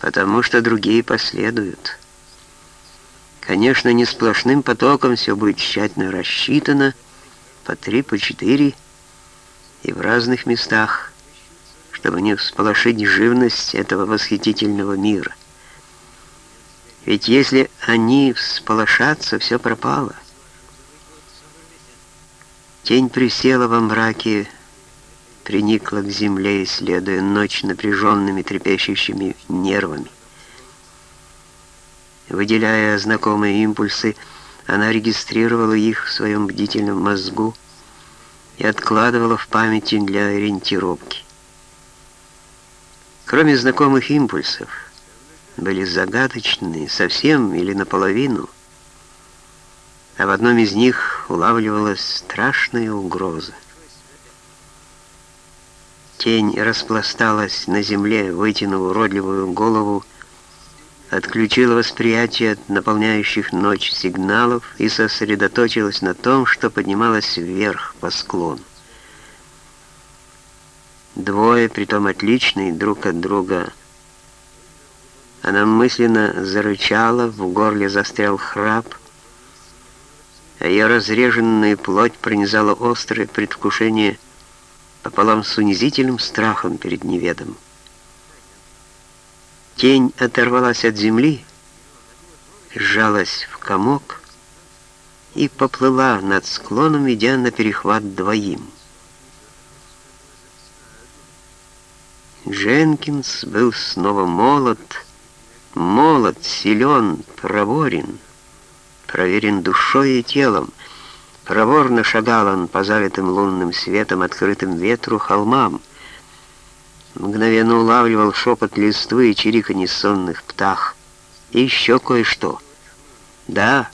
Потому что другие последуют. Конечно, не сплошным потоком все будет тщательно рассчитано, по три, по четыре, и в разных местах, чтобы не всполошить живность этого восхитительного мира. Ведь если они всполошатся, все пропало. Тень присела во мраке, приникла к земле, исследуя ночь напряженными трепещущими нервами. Выделяя знакомые импульсы, она регистрировала их в своем бдительном мозгу и откладывала в памяти для ориентировки. Кроме знакомых импульсов, были загадочные, совсем или наполовину, а в одном из них улавливалась страшная угроза. Тень распласталась на земле, вытянув уродливую голову, отключила восприятие от наполняющих ночь сигналов и сосредоточилась на том, что поднималось вверх по склону. Двое, притом отличные друг от друга, она мысленно зарычала, в горле застрял храп, а ее разреженную плоть пронизало острое предвкушение пополам с унизительным страхом перед неведом. Тень оторвалась от земли, сжалась в комок и поплыла над склоном, идя на перехват двоим. Дженкинс был снова молод, молод, силен, проворен, проверен душой и телом. Проворно шагал он по залитым лунным светом, открытым ветру холмам. Мгновенно улавливал шепот листвы и чириканье сонных птах. И еще кое-что. Да,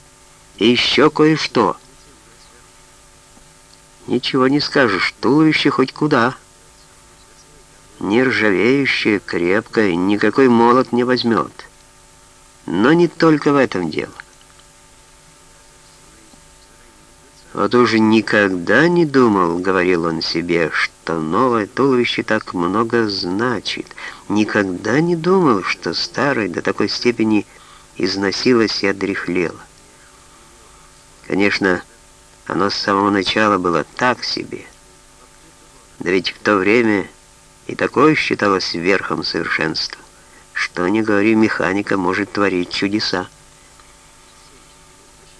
и еще кое-что. Ничего не скажешь, туловище хоть куда. Нержавеющее, крепкое, никакой молот не возьмет. Но не только в этом дело. Вот уже никогда не думал, говорил он себе, что новое туловище так много значит. Никогда не думал, что старое до такой степени износилось и одряхлело. Конечно, оно с самого начала было так себе. Да ведь в то время и такое считалось верхом совершенства. Что ни говори, механика может творить чудеса.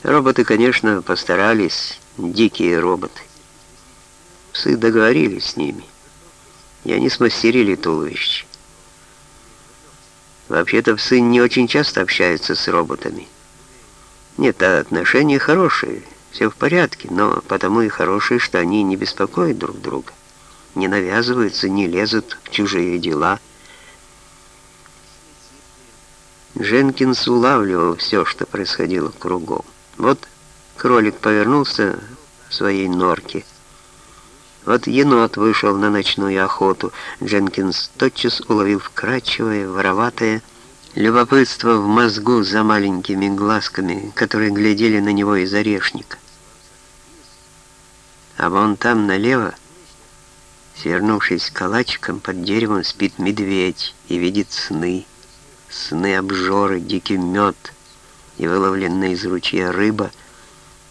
Роботы, конечно, постарались, дикие роботы. Псы договорились с ними, и они смастерили туловище. Вообще-то псы не очень часто общаются с роботами. Нет, а отношения хорошие, все в порядке, но потому и хорошие, что они не беспокоят друг друга, не навязываются, не лезут в чужие дела, Дженкинс улавливал все, что происходило кругом. Вот кролик повернулся в своей норке. Вот енот вышел на ночную охоту. Дженкинс тотчас уловил вкрадчивое, вороватое любопытство в мозгу за маленькими глазками, которые глядели на него из орешника. А вон там налево, свернувшись калачиком под деревом, спит медведь и видит сны сны обжоры, дикий мед и выловленная из ручья рыба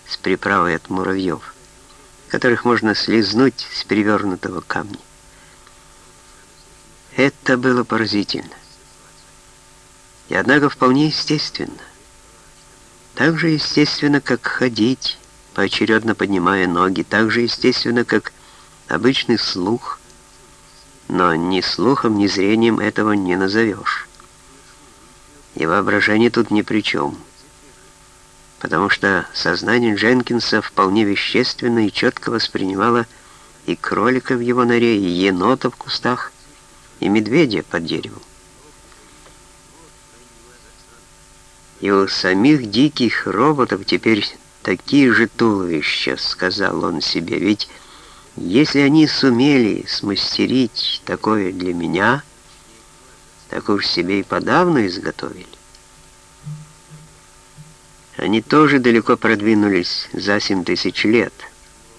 с приправой от муравьев, которых можно слезнуть с перевернутого камня. Это было поразительно. И однако вполне естественно. Так же естественно, как ходить, поочередно поднимая ноги, так же естественно, как обычный слух, но ни слухом, ни зрением этого не назовешь. И воображение тут ни при чем, потому что сознание Дженкинса вполне вещественно и четко воспринимало и кролика в его норе, и енота в кустах, и медведя под деревом. И у самих диких роботов теперь такие же туловища, сказал он себе, ведь если они сумели смастерить такое для меня, так уж себе и подавно изготовили. Они тоже далеко продвинулись за семь тысяч лет,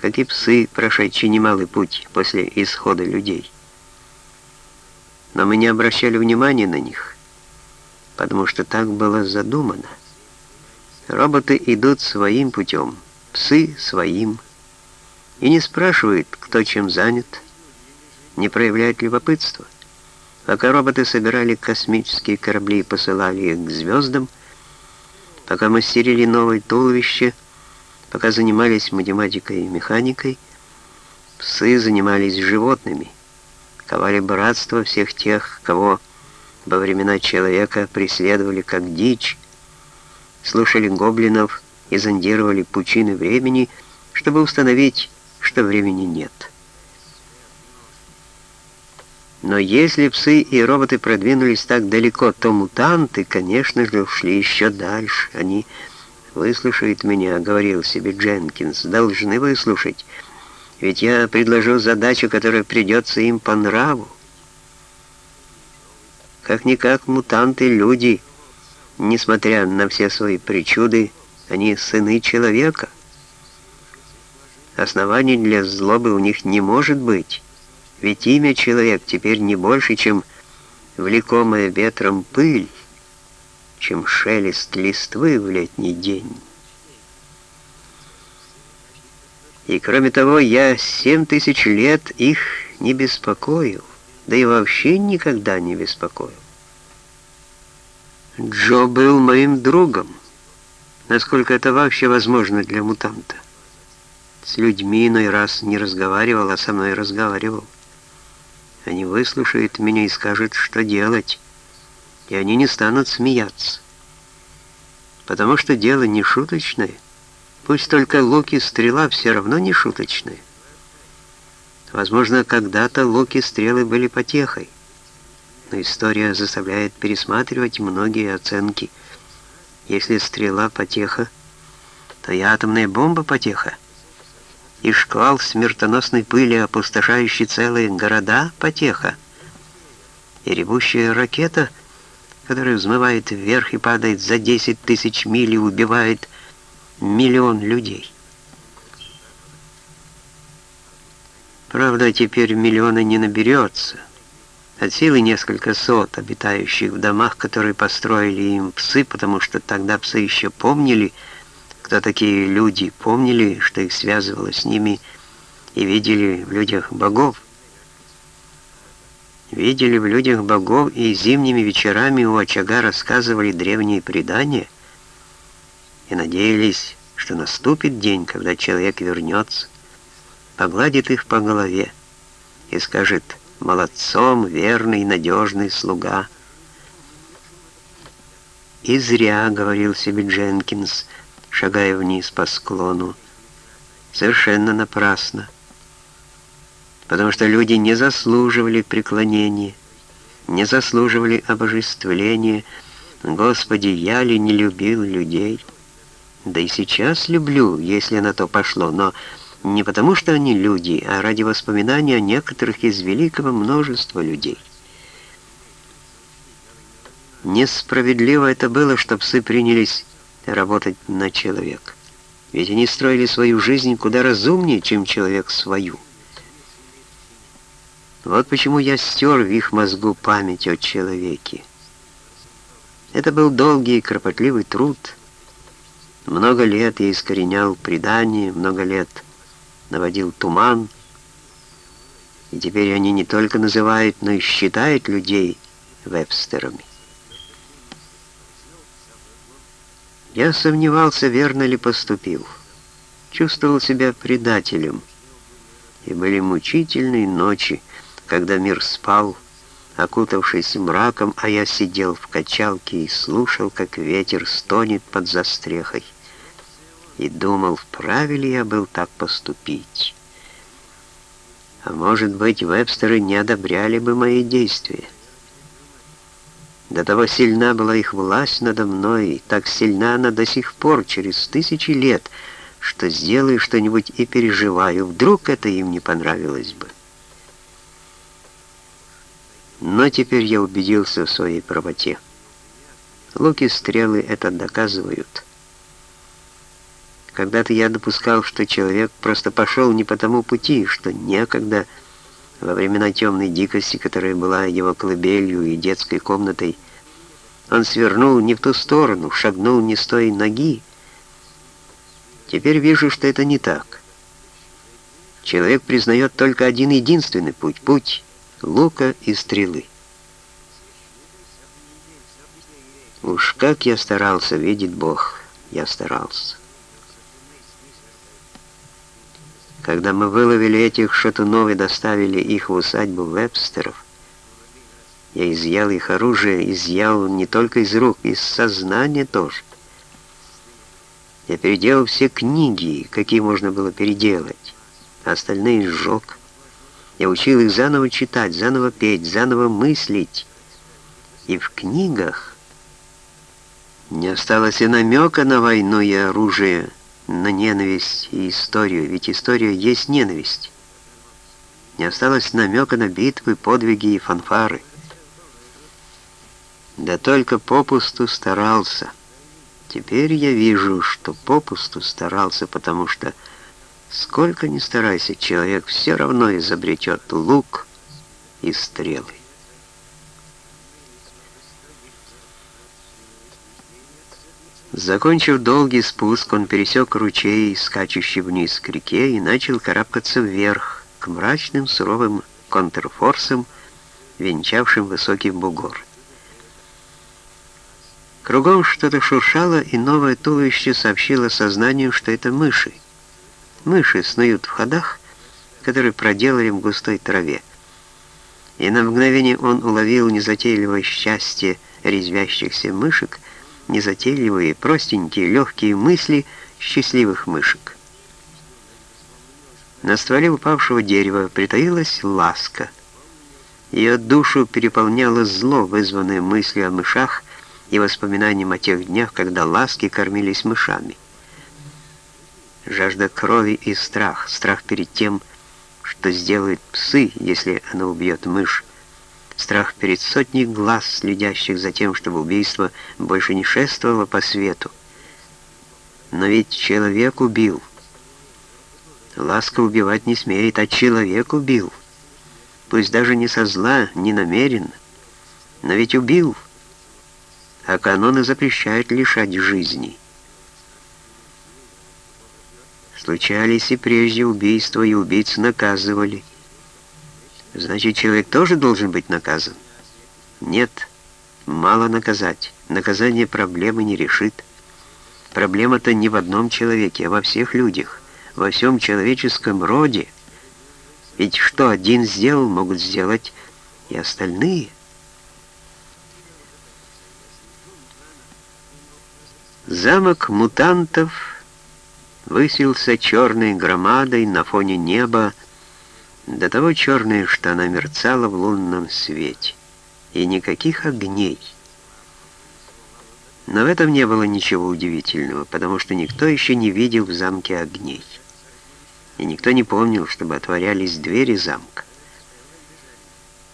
как и псы, прошедшие немалый путь после исхода людей. Но мы не обращали внимания на них, потому что так было задумано. Роботы идут своим путем, псы своим, и не спрашивают, кто чем занят, не проявляют любопытства. Пока роботы собирали космические корабли и посылали их к звездам, пока мастерили новое туловище, пока занимались математикой и механикой, псы занимались животными, ковали братство всех тех, кого во времена человека преследовали как дичь, слушали гоблинов и зондировали пучины времени, чтобы установить, что времени нет. Но если псы и роботы продвинулись так далеко, то мутанты, конечно же, ушли еще дальше. Они выслушают меня, говорил себе Дженкинс, должны выслушать, ведь я предложу задачу, которая придется им по нраву. Как-никак мутанты — люди, несмотря на все свои причуды, они сыны человека. Оснований для злобы у них не может быть, ведь имя человек теперь не больше, чем влекомая ветром пыль, чем шелест листвы в летний день. И кроме того, я семь тысяч лет их не беспокоил да и вообще никогда не беспокоил. Джо был моим другом, насколько это вообще возможно для мутанта. С людьми иной раз не разговаривал, а со мной разговаривал. Они выслушают меня и скажут, что делать, и они не станут смеяться. Потому что дело не шуточное, пусть только лук и стрела все равно не шуточные. Возможно, когда-то луки стрелы были потехой, но история заставляет пересматривать многие оценки. Если стрела потеха, то и атомная бомба потеха, и шквал смертоносной пыли, опустошающий целые города, потеха, и ревущая ракета, которая взмывает вверх и падает за 10 тысяч миль и убивает миллион людей. Правда, теперь миллиона не наберется. От силы несколько сот, обитающих в домах, которые построили им псы, потому что тогда псы еще помнили, кто такие люди, помнили, что их связывало с ними, и видели в людях богов. Видели в людях богов, и зимними вечерами у очага рассказывали древние предания, и надеялись, что наступит день, когда человек вернется, погладит их по голове и скажет «Молодцом, верный, надежный слуга». «И зря», — говорил себе Дженкинс, шагая вниз по склону, «совершенно напрасно, потому что люди не заслуживали преклонения, не заслуживали обожествления. Господи, я ли не любил людей? Да и сейчас люблю, если на то пошло, но не потому, что они люди, а ради воспоминания некоторых из великого множества людей. Несправедливо это было, что псы принялись работать на человека. Ведь они строили свою жизнь куда разумнее, чем человек свою. Вот почему я стер в их мозгу память о человеке. Это был долгий и кропотливый труд. Много лет я искоренял предания, много лет наводил туман, и теперь они не только называют, но и считают людей вебстерами. Я сомневался, верно ли поступил. Чувствовал себя предателем, и были мучительные ночи, когда мир спал, окутавшись мраком, а я сидел в качалке и слушал, как ветер стонет под застрехой, и думал, вправе ли я был так поступить. А может быть, вебстеры не одобряли бы мои действия. До того сильна была их власть надо мной, так сильна она до сих пор, через тысячи лет, что сделаю что-нибудь и переживаю, вдруг это им не понравилось бы. Но теперь я убедился в своей правоте. Луки стрелы это доказывают. Когда-то я допускал, что человек просто пошел не по тому пути, что некогда, во времена темной дикости, которая была его колыбелью и детской комнатой, он свернул не в ту сторону, шагнул не с той ноги. Теперь вижу, что это не так. Человек признает только один единственный путь — путь лука и стрелы. Уж как я старался, видит Бог, я старался. Когда мы выловили этих шатунов и доставили их в усадьбу Вебстеров, я изъял их оружие, изъял не только из рук, из сознания тоже. Я переделал все книги, какие можно было переделать, а остальные сжег. Я учил их заново читать, заново петь, заново мыслить. И в книгах не осталось и намека на войну и оружие, на ненависть и историю, ведь история есть ненависть. Не осталось намека на битвы, подвиги и фанфары. Да только попусту старался. Теперь я вижу, что попусту старался, потому что Сколько ни старайся, человек все равно изобретет лук и стрелы. Закончив долгий спуск, он пересек ручей, скачущий вниз к реке, и начал карабкаться вверх, к мрачным суровым контрфорсам, венчавшим высокий бугор. Кругом что-то шуршало, и новое туловище сообщило сознанию, что это мыши. Мыши снуют в ходах, которые проделали в густой траве. И на мгновение он уловил незатейливое счастье резвящихся мышек, незатейливые, простенькие, легкие мысли счастливых мышек. На стволе упавшего дерева притаилась ласка. Ее душу переполняло зло, вызванное мыслью о мышах и воспоминанием о тех днях, когда ласки кормились мышами жажда крови и страх, страх перед тем, что сделают псы, если она убьет мышь, страх перед сотней глаз, следящих за тем, чтобы убийство больше не шествовало по свету. Но ведь человек убил. Ласка убивать не смеет, а человек убил. Пусть даже не со зла, не намеренно, но ведь убил. А каноны запрещают лишать жизни. Случались и прежде убийства, и убийц наказывали. Значит, человек тоже должен быть наказан? Нет, мало наказать. Наказание проблемы не решит. Проблема-то не в одном человеке, а во всех людях, во всем человеческом роде. Ведь что один сделал, могут сделать и остальные. Замок мутантов — высился черной громадой на фоне неба, до того черной, что она мерцала в лунном свете, и никаких огней. Но в этом не было ничего удивительного, потому что никто еще не видел в замке огней. И никто не помнил, чтобы отворялись двери замка.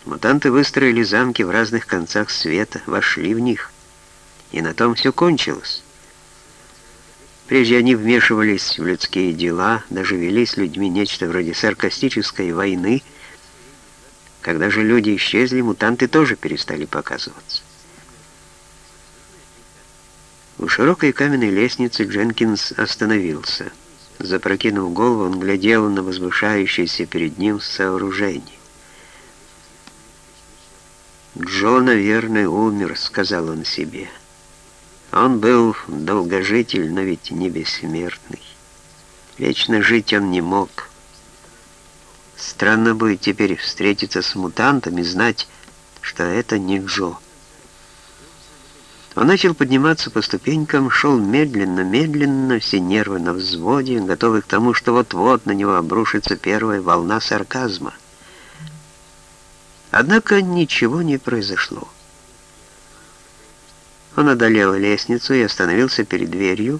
Мутанты выстроили замки в разных концах света, вошли в них, и на том все кончилось. Прежде они вмешивались в людские дела, даже вели с людьми нечто вроде саркастической войны. Когда же люди исчезли, мутанты тоже перестали показываться. У широкой каменной лестницы Дженкинс остановился. Запрокинув голову, он глядел на возвышающееся перед ним сооружение. «Джо, наверное, умер», — сказал он себе. Он был долгожитель, но ведь не бессмертный. Вечно жить он не мог. Странно будет теперь встретиться с мутантом и знать, что это не Джо. Он начал подниматься по ступенькам, шел медленно-медленно, все нервы на взводе, готовый к тому, что вот-вот на него обрушится первая волна сарказма. Однако ничего не произошло. Он одолел лестницу и остановился перед дверью,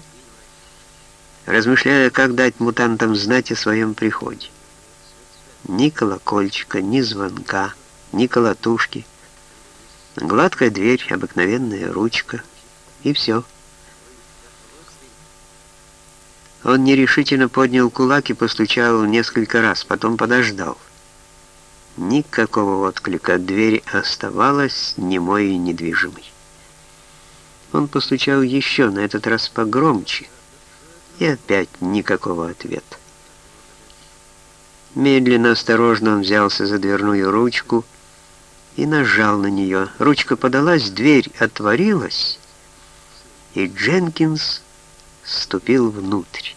размышляя, как дать мутантам знать о своем приходе. Ни колокольчика, ни звонка, ни колотушки — Гладкая дверь, обыкновенная ручка, и все. Он нерешительно поднял кулак и постучал несколько раз, потом подождал. Никакого отклика от двери оставалась немой и недвижимой. Он постучал еще, на этот раз погромче, и опять никакого ответа. Медленно, осторожно он взялся за дверную ручку, и нажал на нее. Ручка подалась, дверь отворилась, и Дженкинс ступил внутрь.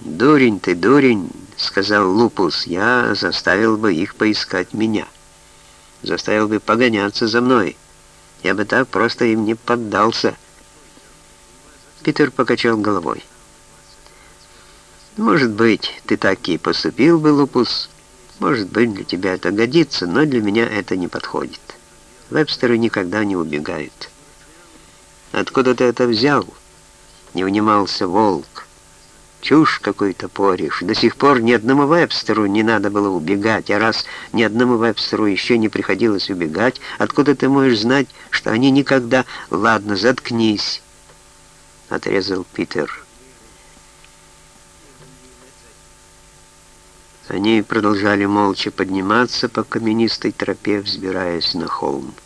«Дурень ты, дурень!» — сказал Лупус. «Я заставил бы их поискать меня. Заставил бы погоняться за мной. Я бы так просто им не поддался». Питер покачал головой. Может быть, ты так и поступил бы, Лупус. Может быть, для тебя это годится, но для меня это не подходит. Вебстеры никогда не убегают. Откуда ты это взял? Не унимался волк. Чушь какой-то поришь. До сих пор ни одному Вебстеру не надо было убегать, а раз ни одному Вебстеру еще не приходилось убегать, откуда ты можешь знать, что они никогда... Ладно, заткнись, отрезал Питер. Они продолжали молча подниматься по каменистой тропе, взбираясь на холм.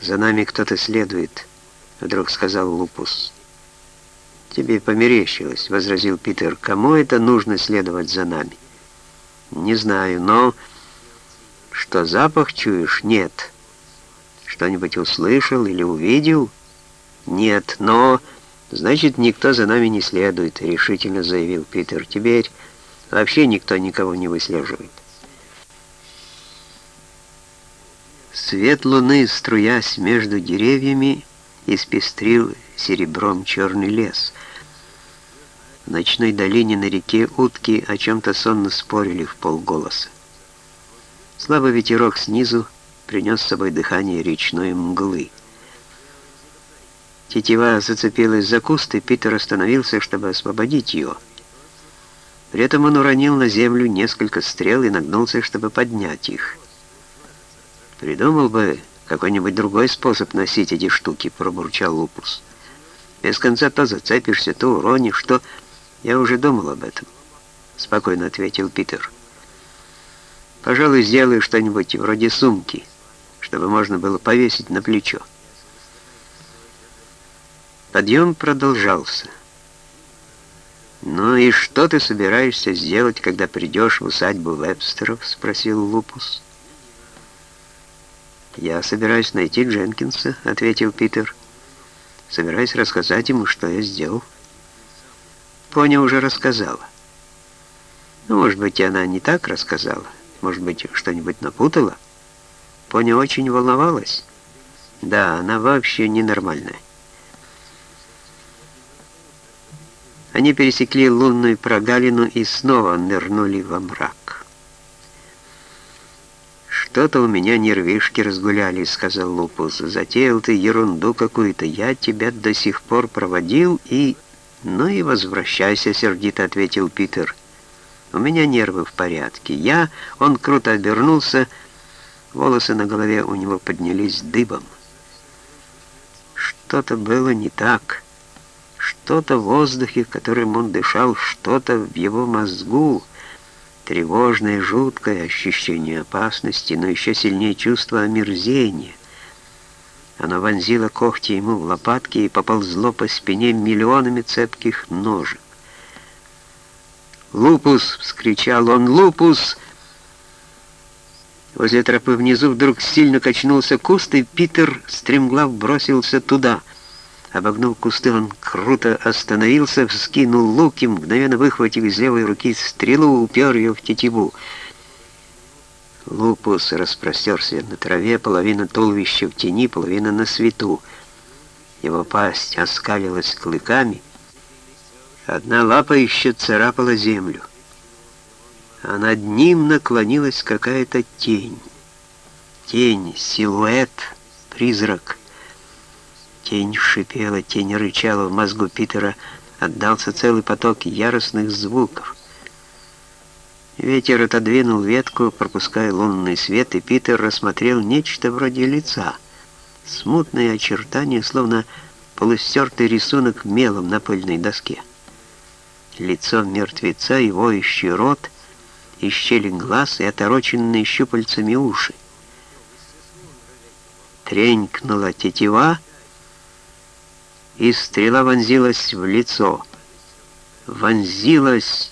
«За нами кто-то следует», — вдруг сказал Лупус. «Тебе померещилось», — возразил Питер. «Кому это нужно следовать за нами?» «Не знаю, но...» «Что, запах чуешь?» «Нет». «Что-нибудь услышал или увидел?» «Нет, но...» «Значит, никто за нами не следует», — решительно заявил Питер. «Теперь вообще никто никого не выслеживает». Свет луны, струясь между деревьями, испестрил серебром черный лес. В ночной долине на реке утки о чем-то сонно спорили в полголоса. Слабый ветерок снизу принес с собой дыхание речной мглы. Тетива зацепилась за куст, и Питер остановился, чтобы освободить ее. При этом он уронил на землю несколько стрел и нагнулся, чтобы поднять их. «Придумал бы какой-нибудь другой способ носить эти штуки», — пробурчал Лупус. «Без конца то зацепишься, то уронишь, то...» «Я уже думал об этом», — спокойно ответил Питер. «Пожалуй, сделаю что-нибудь вроде сумки, чтобы можно было повесить на плечо». Подъем продолжался. «Ну и что ты собираешься сделать, когда придешь в усадьбу Вебстеров?» — спросил Лупус. «Я собираюсь найти Дженкинса», — ответил Питер. «Собираюсь рассказать ему, что я сделал». Поня уже рассказала. Ну, может быть, она не так рассказала. Может быть, что-нибудь напутала. Поня очень волновалась. Да, она вообще ненормальная. Они пересекли лунную прогалину и снова нырнули во мрак. «Что-то у меня нервишки разгуляли», — сказал Лупус. «Затеял ты ерунду какую-то. Я тебя до сих пор проводил и...» «Ну и возвращайся», — сердито ответил Питер. «У меня нервы в порядке. Я...» Он круто обернулся. Волосы на голове у него поднялись дыбом. Что-то было не так. Что-то в воздухе, которым он дышал, что-то в его мозгу, тревожное, жуткое ощущение опасности, но еще сильнее чувство омерзения. Оно вонзило когти ему в лопатки и поползло по спине миллионами цепких ножек. «Лупус!» — вскричал он. «Лупус!» Возле тропы внизу вдруг сильно качнулся куст, и Питер стремглав бросился туда — Обогнув кусты, он круто остановился, вскинул лук и, мгновенно выхватив из левой руки стрелу, упер ее в тетиву. Лупус распростерся на траве, половина туловища в тени, половина на свету. Его пасть оскалилась клыками, одна лапа еще царапала землю, а над ним наклонилась какая-то тень. Тень, силуэт, призрак — Тень шипела, тень рычала в мозгу Питера, отдался целый поток яростных звуков. Ветер отодвинул ветку, пропуская лунный свет, и Питер рассмотрел нечто вроде лица. Смутные очертания, словно полустертый рисунок мелом на пыльной доске. Лицо мертвеца и воющий рот, и щели глаз, и отороченные щупальцами уши. Тренькнула тетива, и стрела вонзилась в лицо. Вонзилась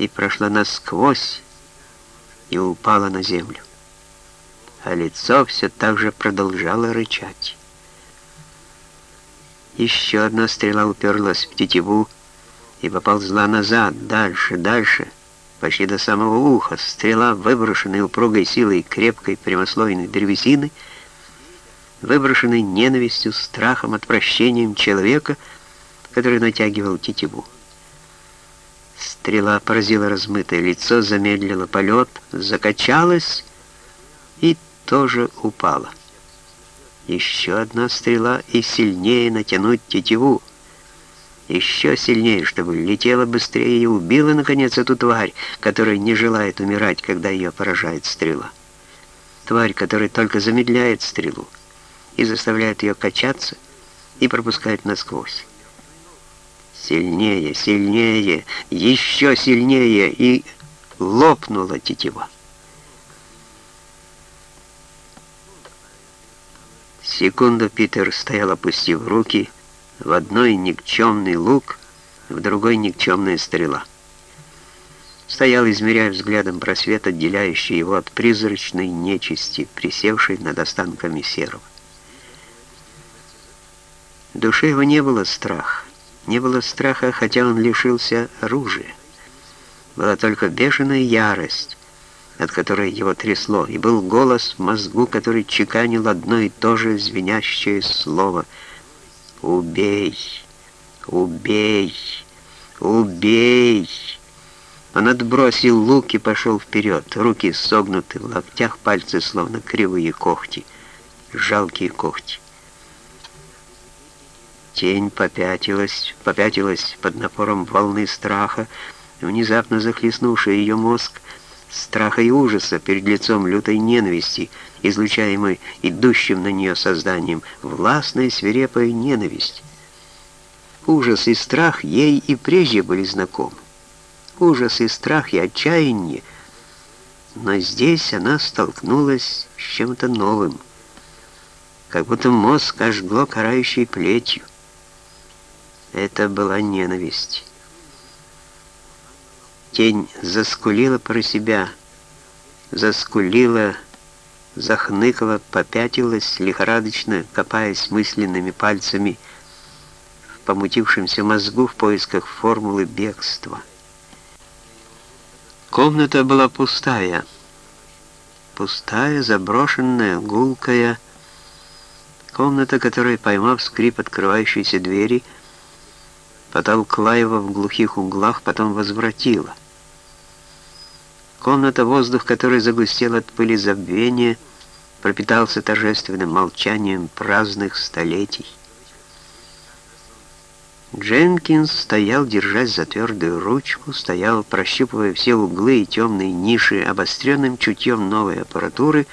и прошла насквозь и упала на землю. А лицо все так же продолжало рычать. Еще одна стрела уперлась в тетиву и поползла назад, дальше, дальше, почти до самого уха. Стрела, выброшенная упругой силой крепкой прямослойной древесины, — выброшенный ненавистью, страхом, отвращением человека, который натягивал тетиву. Стрела поразила размытое лицо, замедлила полет, закачалась и тоже упала. Еще одна стрела и сильнее натянуть тетиву. Еще сильнее, чтобы летела быстрее и убила, наконец, эту тварь, которая не желает умирать, когда ее поражает стрела. Тварь, которая только замедляет стрелу и заставляет ее качаться и пропускает насквозь. Сильнее, сильнее, еще сильнее, и лопнула тетива. Секунду Питер стоял, опустив руки, в одной никчемный лук, в другой никчемная стрела. Стоял, измеряя взглядом просвет, отделяющий его от призрачной нечисти, присевшей над останками серого. Душе его не было страха. Не было страха, хотя он лишился оружия. Была только бешеная ярость, от которой его трясло, и был голос в мозгу, который чеканил одно и то же звенящее слово «Убей! Убей! Убей!» Он отбросил лук и пошел вперед, руки согнуты в локтях, пальцы словно кривые когти, жалкие когти. Тень попятилась, попятилась под напором волны страха, внезапно захлестнувшая ее мозг, страха и ужаса перед лицом лютой ненависти, излучаемой идущим на нее созданием, властная свирепая ненависть. Ужас и страх ей и прежде были знакомы. Ужас и страх и отчаяние, но здесь она столкнулась с чем-то новым, как будто мозг ожгло карающей плетью. Это была ненависть. Тень заскулила про себя, заскулила, захныкала, попятилась, лихорадочно копаясь мысленными пальцами в помутившемся мозгу в поисках формулы бегства. Комната была пустая. Пустая, заброшенная, гулкая. Комната, которая, поймав скрип открывающейся двери, потолкла его в глухих углах, потом возвратила. Комната, воздух, который загустел от пыли забвения, пропитался торжественным молчанием праздных столетий. Дженкинс стоял, держась за твердую ручку, стоял, прощупывая все углы и темные ниши обостренным чутьем новой аппаратуры,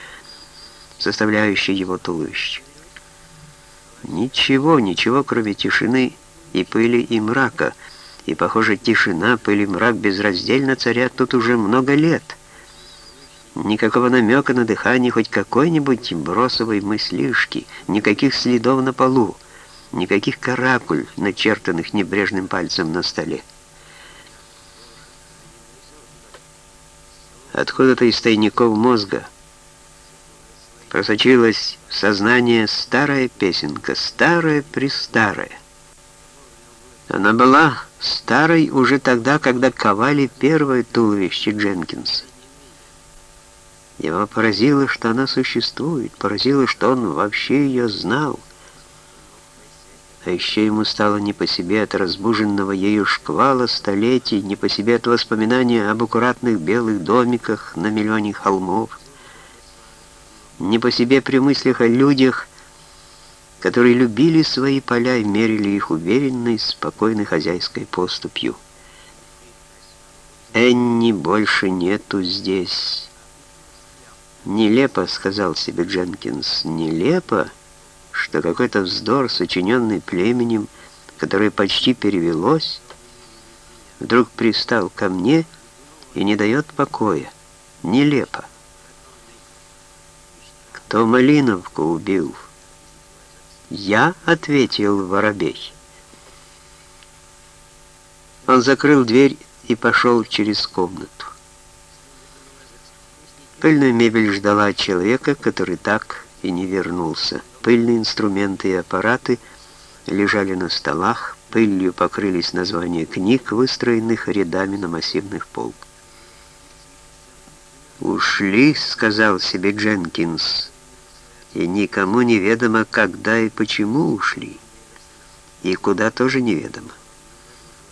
составляющей его туловище. Ничего, ничего, кроме тишины, и пыли, и мрака, и, похоже, тишина, пыль и мрак безраздельно царят тут уже много лет. Никакого намека на дыхание хоть какой-нибудь бросовой мыслишки, никаких следов на полу, никаких каракуль, начертанных небрежным пальцем на столе. Откуда-то из тайников мозга просочилась в сознание старая песенка, старая-престарая. Она была старой уже тогда, когда ковали первое туловище Дженкинса. Его поразило, что она существует, поразило, что он вообще ее знал. А еще ему стало не по себе от разбуженного ею шквала столетий, не по себе от воспоминания об аккуратных белых домиках на миллионе холмов, не по себе при мыслях о людях, которые любили свои поля и мерили их уверенной, спокойной хозяйской поступью. «Энни больше нету здесь». «Нелепо», — сказал себе Дженкинс, — «нелепо, что какой-то вздор, сочиненный племенем, которое почти перевелось, вдруг пристал ко мне и не дает покоя. Нелепо». «Кто Малиновку убил?» «Я», — ответил Воробей. Он закрыл дверь и пошел через комнату. Пыльная мебель ждала человека, который так и не вернулся. Пыльные инструменты и аппараты лежали на столах, пылью покрылись названия книг, выстроенных рядами на массивных полках. «Ушли», — сказал себе Дженкинс, и никому неведомо, когда и почему ушли, и куда тоже неведомо.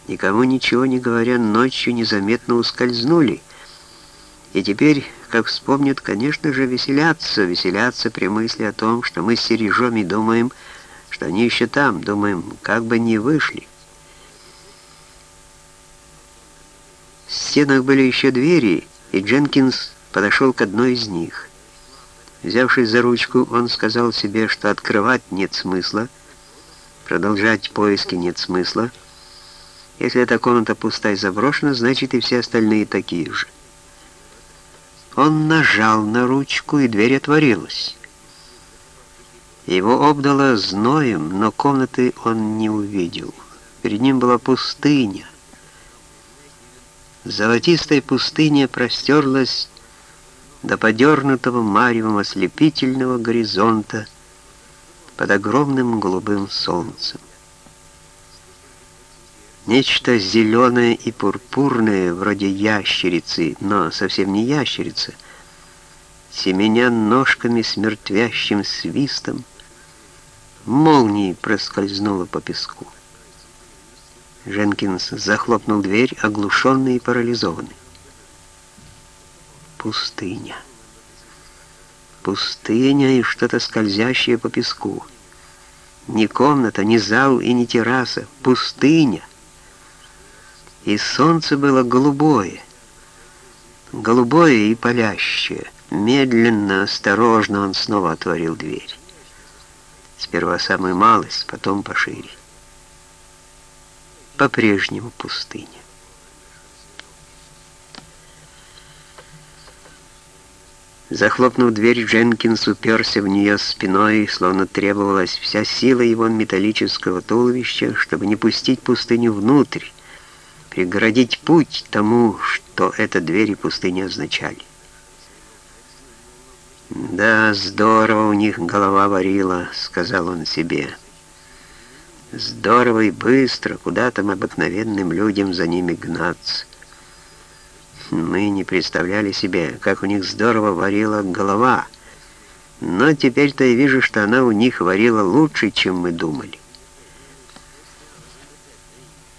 Никому ничего не говоря, ночью незаметно ускользнули, и теперь, как вспомнят, конечно же, веселятся, веселятся при мысли о том, что мы с Сережом и думаем, что они еще там, думаем, как бы не вышли. В стенах были еще двери, и Дженкинс подошел к одной из них — Взявшись за ручку, он сказал себе, что открывать нет смысла, продолжать поиски нет смысла. Если эта комната пустая и заброшена, значит и все остальные такие же. Он нажал на ручку, и дверь отворилась. Его обдало зноем, но комнаты он не увидел. Перед ним была пустыня. Золотистая пустыня простерлась до подернутого маревом ослепительного горизонта под огромным голубым солнцем. Нечто зеленое и пурпурное, вроде ящерицы, но совсем не ящерица, семеня ножками с мертвящим свистом, молнией проскользнула по песку. Женкинс захлопнул дверь, оглушенный и парализованный пустыня. Пустыня и что-то скользящее по песку. Ни комната, ни зал и ни терраса. Пустыня. И солнце было голубое. Голубое и палящее. Медленно, осторожно он снова отворил дверь. Сперва самую малость, потом пошире. По-прежнему пустыня. Захлопнув дверь, Дженкинс уперся в нее спиной, словно требовалась вся сила его металлического туловища, чтобы не пустить пустыню внутрь, преградить путь тому, что эта дверь и пустыня означали. «Да, здорово у них голова варила», — сказал он себе. «Здорово и быстро, куда там обыкновенным людям за ними гнаться». Мы не представляли себе, как у них здорово варила голова, но теперь-то я вижу, что она у них варила лучше, чем мы думали.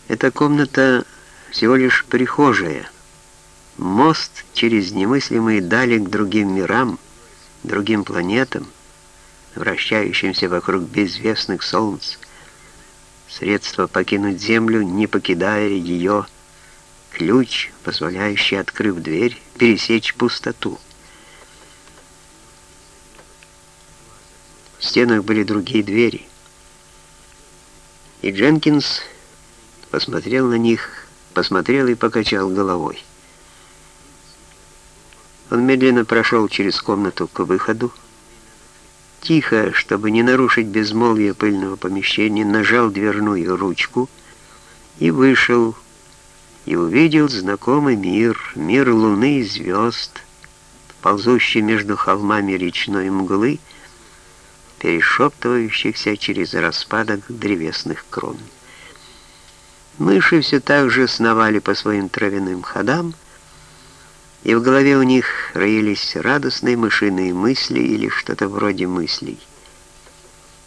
Эта комната всего лишь прихожая, мост через немыслимые дали к другим мирам, другим планетам, вращающимся вокруг безвестных солнц, средство покинуть Землю, не покидая ее, ключ, позволяющий, открыв дверь, пересечь пустоту. В стенах были другие двери. И Дженкинс посмотрел на них, посмотрел и покачал головой. Он медленно прошел через комнату к выходу, тихо, чтобы не нарушить безмолвие пыльного помещения, нажал дверную ручку и вышел, и увидел знакомый мир, мир луны и звезд, ползущей между холмами речной мглы, перешептывающихся через распадок древесных крон. Мыши все так же сновали по своим травяным ходам, и в голове у них роились радостные мышиные мысли или что-то вроде мыслей.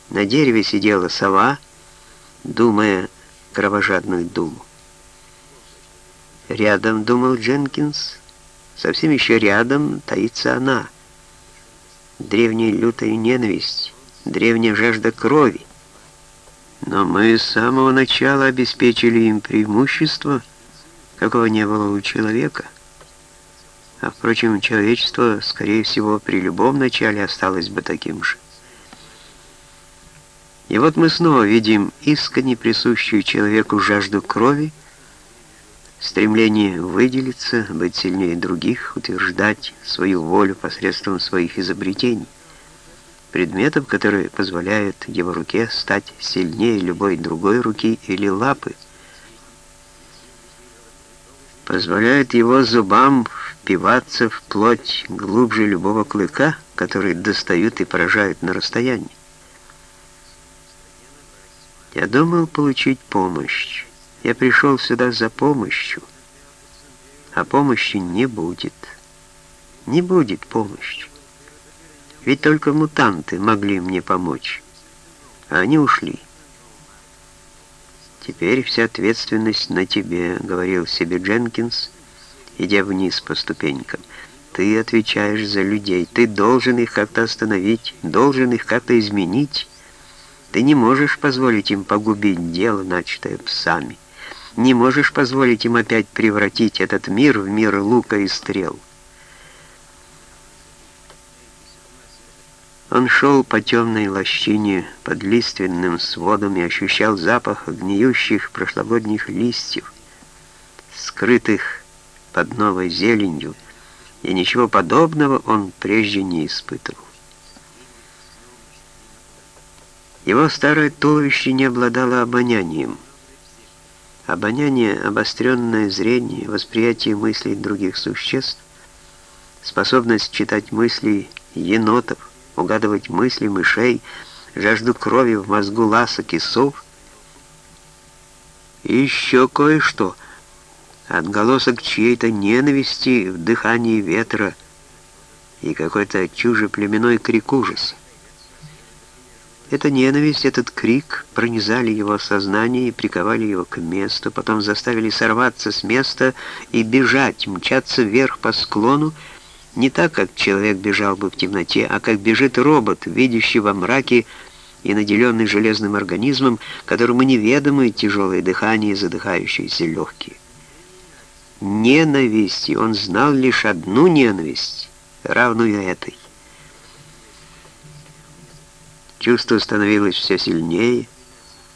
На дереве сидела сова, думая кровожадную думу. Рядом, думал Дженкинс, совсем еще рядом таится она. Древняя лютая ненависть, древняя жажда крови. Но мы с самого начала обеспечили им преимущество, какого не было у человека. А, впрочем, человечество, скорее всего, при любом начале осталось бы таким же. И вот мы снова видим искренне присущую человеку жажду крови, стремление выделиться, быть сильнее других, утверждать свою волю посредством своих изобретений, предметов, которые позволяют его руке стать сильнее любой другой руки или лапы, позволяют его зубам впиваться в плоть глубже любого клыка, который достают и поражают на расстоянии. Я думал получить помощь. Я пришел сюда за помощью, а помощи не будет. Не будет помощи. Ведь только мутанты могли мне помочь, а они ушли. «Теперь вся ответственность на тебе», — говорил себе Дженкинс, идя вниз по ступенькам. «Ты отвечаешь за людей, ты должен их как-то остановить, должен их как-то изменить». Ты не можешь позволить им погубить дело, начатое псами. Не можешь позволить им опять превратить этот мир в мир лука и стрел. Он шел по темной лощине под лиственным сводом и ощущал запах гниющих прошлогодних листьев, скрытых под новой зеленью, и ничего подобного он прежде не испытывал. Его старое туловище не обладало обонянием. Обоняние, обостренное зрение, восприятие мыслей других существ, способность читать мысли енотов, угадывать мысли мышей, жажду крови в мозгу ласок и сов. И еще кое-что. Отголосок чьей-то ненависти в дыхании ветра и какой-то чужеплеменной крик ужаса. Эта ненависть, этот крик пронизали его сознание и приковали его к месту, потом заставили сорваться с места и бежать, мчаться вверх по склону, не так, как человек бежал бы в темноте, а как бежит робот, видящий во мраке и наделенный железным организмом, которому неведомы тяжелое дыхание и задыхающиеся легкие. Ненависть, и он знал лишь одну ненависть, равную этой. Чувство становилось все сильнее,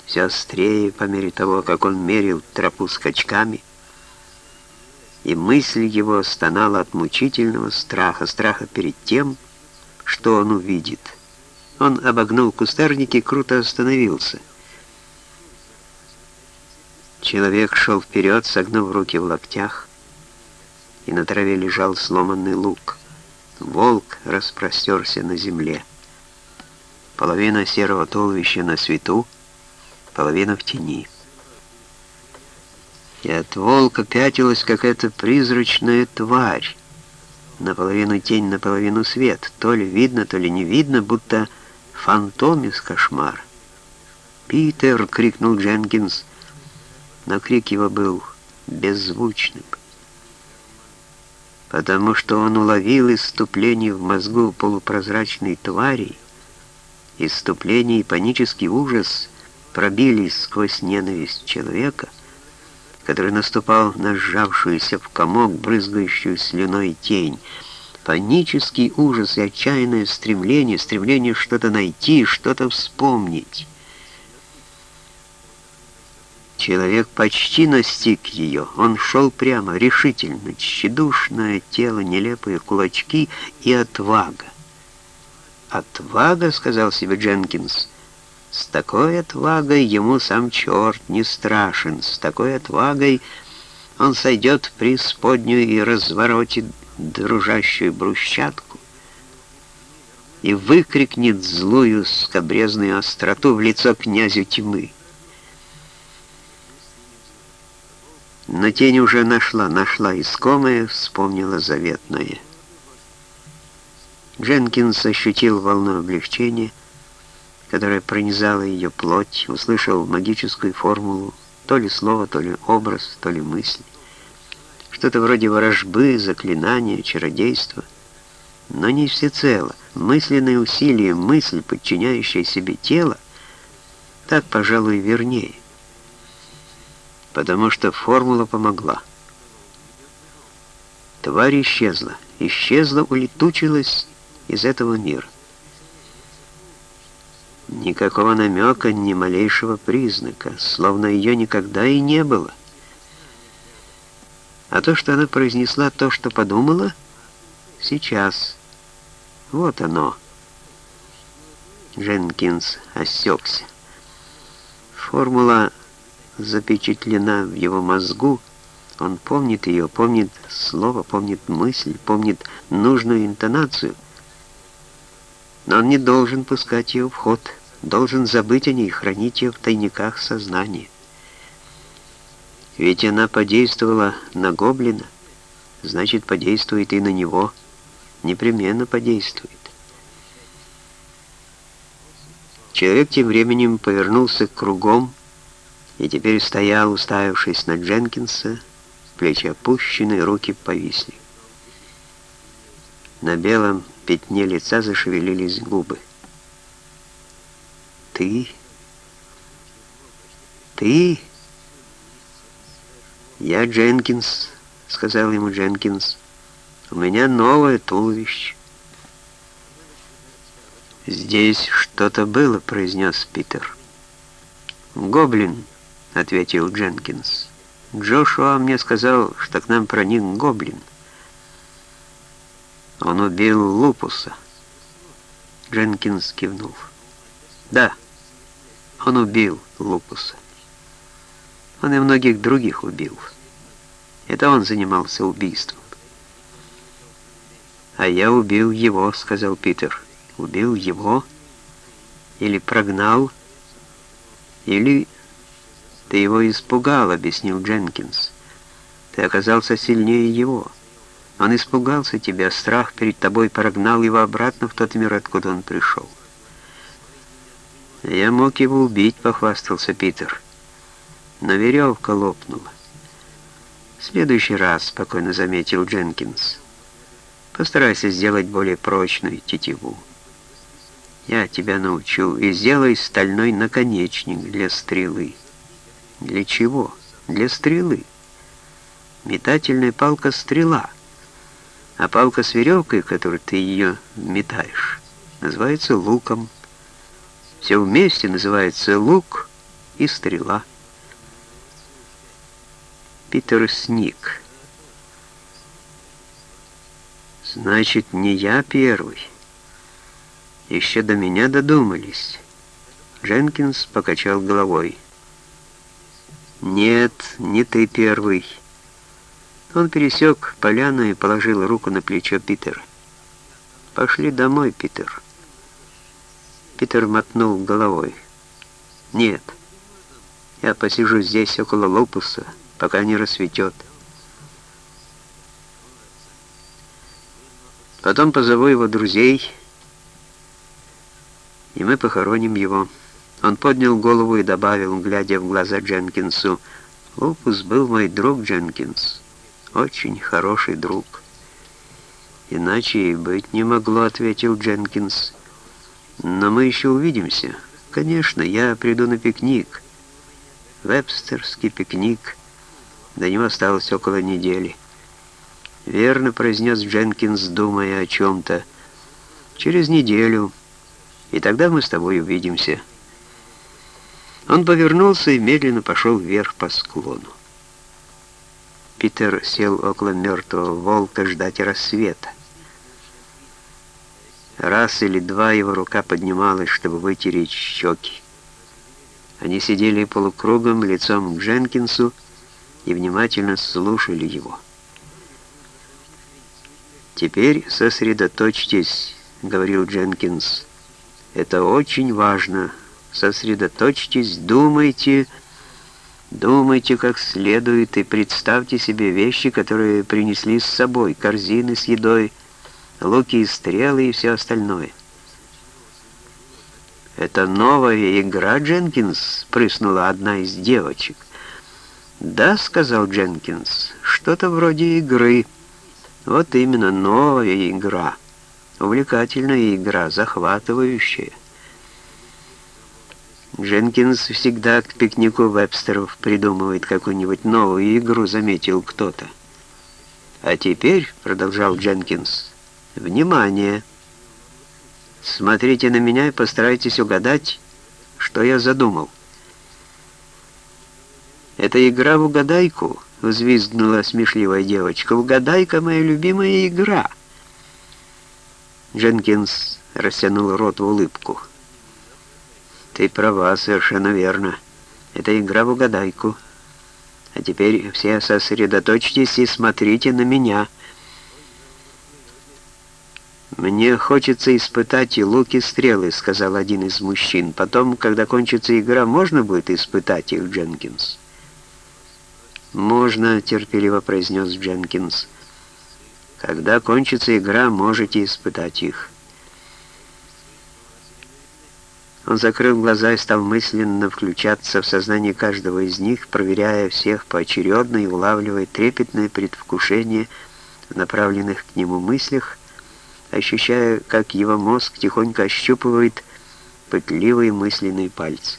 все острее по мере того, как он мерил тропу скачками, и мысль его стонала от мучительного страха, страха перед тем, что он увидит. Он обогнул кустарники и круто остановился. Человек шел вперед, согнув руки в локтях, и на траве лежал сломанный лук. Волк распростерся на земле половина серого туловища на свету, половина в тени. И от волка пятилась какая-то призрачная тварь, наполовину тень, наполовину свет, то ли видно, то ли не видно, будто фантом из кошмара. «Питер!» — крикнул Дженкинс, но крик его был беззвучным, потому что он уловил иступление в мозгу полупрозрачной твари, Иступление и панический ужас пробились сквозь ненависть человека, который наступал на сжавшуюся в комок, брызгающую слюной тень. Панический ужас и отчаянное стремление, стремление что-то найти, что-то вспомнить. Человек почти настиг ее. Он шел прямо, решительно, тщедушное тело, нелепые кулачки и отвага. «Отвага», — сказал себе Дженкинс. «С такой отвагой ему сам черт не страшен. С такой отвагой он сойдет в преисподнюю и разворотит дружащую брусчатку и выкрикнет злую скобрезную остроту в лицо князю тьмы. Но тень уже нашла, нашла искомое, вспомнила заветное. Дженкинс ощутил волну облегчения, которая пронизала ее плоть, услышал магическую формулу, то ли слово, то ли образ, то ли мысль. Что-то вроде ворожбы, заклинания, чародейства. Но не всецело. Мысленное усилие, мысль, подчиняющая себе тело, так, пожалуй, вернее. Потому что формула помогла. Тварь исчезла. Исчезла, улетучилась из этого мира. Никакого намека, ни малейшего признака, словно ее никогда и не было. А то, что она произнесла то, что подумала, сейчас. Вот оно. Дженкинс осекся. Формула запечатлена в его мозгу, он помнит ее, помнит слово, помнит мысль, помнит нужную интонацию, но он не должен пускать ее в ход, должен забыть о ней, хранить ее в тайниках сознания. Ведь она подействовала на гоблина, значит, подействует и на него, непременно подействует. Человек тем временем повернулся кругом и теперь стоял, уставившись на Дженкинса, плечи опущены, руки повисли. На белом пятне лица зашевелились губы. «Ты? Ты?» «Я Дженкинс», — сказал ему Дженкинс. «У меня новое туловище». «Здесь что-то было», — произнес Питер. «Гоблин», — ответил Дженкинс. «Джошуа мне сказал, что к нам проник гоблин». Он убил Лупуса. Дженкинс кивнул. Да, он убил Лупуса. Он и многих других убил. Это он занимался убийством. «А я убил его», — сказал Питер. «Убил его? Или прогнал? Или ты его испугал», — объяснил Дженкинс. «Ты оказался сильнее его». Он испугался тебя, страх перед тобой прогнал его обратно в тот мир, откуда он пришел. «Я мог его убить», — похвастался Питер. Но веревка лопнула. «В следующий раз», — спокойно заметил Дженкинс, — «постарайся сделать более прочную тетиву. Я тебя научу, и сделай стальной наконечник для стрелы». «Для чего?» «Для стрелы». Метательная палка-стрела — а палка с веревкой, которой ты ее метаешь, называется луком. Все вместе называется лук и стрела. Питер сник. Значит, не я первый. Еще до меня додумались. Дженкинс покачал головой. Нет, не ты первый. Он пересек поляну и положил руку на плечо Питера. «Пошли домой, Питер». Питер мотнул головой. «Нет, я посижу здесь около лопуса, пока не рассветет. Потом позову его друзей, и мы похороним его». Он поднял голову и добавил, глядя в глаза Дженкинсу, «Лопус был мой друг Дженкинс» очень хороший друг». «Иначе и быть не могло», — ответил Дженкинс. «Но мы еще увидимся. Конечно, я приду на пикник. Вебстерский пикник. До него осталось около недели». «Верно», — произнес Дженкинс, думая о чем-то. «Через неделю. И тогда мы с тобой увидимся». Он повернулся и медленно пошел вверх по склону. Питер сел около мертвого волка ждать рассвета. Раз или два его рука поднималась, чтобы вытереть щеки. Они сидели полукругом лицом к Дженкинсу и внимательно слушали его. «Теперь сосредоточьтесь», — говорил Дженкинс. «Это очень важно. Сосредоточьтесь, думайте, думайте как следует и представьте себе вещи, которые принесли с собой, корзины с едой, луки и стрелы и все остальное». «Это новая игра, Дженкинс?» — прыснула одна из девочек. «Да», — сказал Дженкинс, — «что-то вроде игры». «Вот именно, новая игра. Увлекательная игра, захватывающая». Дженкинс всегда к пикнику Вебстеров придумывает какую-нибудь новую игру, заметил кто-то. «А теперь», — продолжал Дженкинс, — «внимание!» Смотрите на меня и постарайтесь угадать, что я задумал. «Это игра в угадайку», — взвизгнула смешливая девочка. «Угадайка — моя любимая игра». Дженкинс растянул рот в улыбку. «Ты права, совершенно верно. Это игра в угадайку. А теперь все сосредоточьтесь и смотрите на меня». «Мне хочется испытать и луки стрелы», — сказал один из мужчин. «Потом, когда кончится игра, можно будет испытать их, Дженкинс?» «Можно», — терпеливо произнес Дженкинс. «Когда кончится игра, можете испытать их». Он закрыл глаза и стал мысленно включаться в сознание каждого из них, проверяя всех поочередно и улавливая трепетное предвкушение в направленных к нему мыслях, ощущая, как его мозг тихонько ощупывает пытливые мысленные пальцы.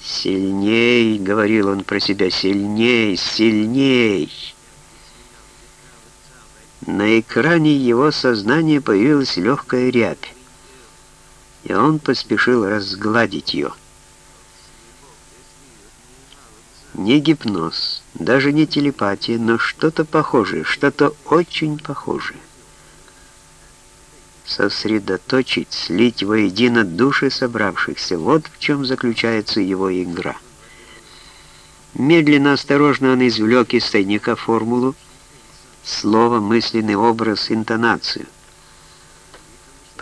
«Сильней!» — говорил он про себя. «Сильней! Сильней!» На экране его сознания появилась легкая рябь, и он поспешил разгладить ее. Не гипноз, даже не телепатия, но что-то похожее, что-то очень похожее сосредоточить, слить воедино души собравшихся. Вот в чем заключается его игра. Медленно, осторожно он извлек из тайника формулу, слово, мысленный образ, интонацию.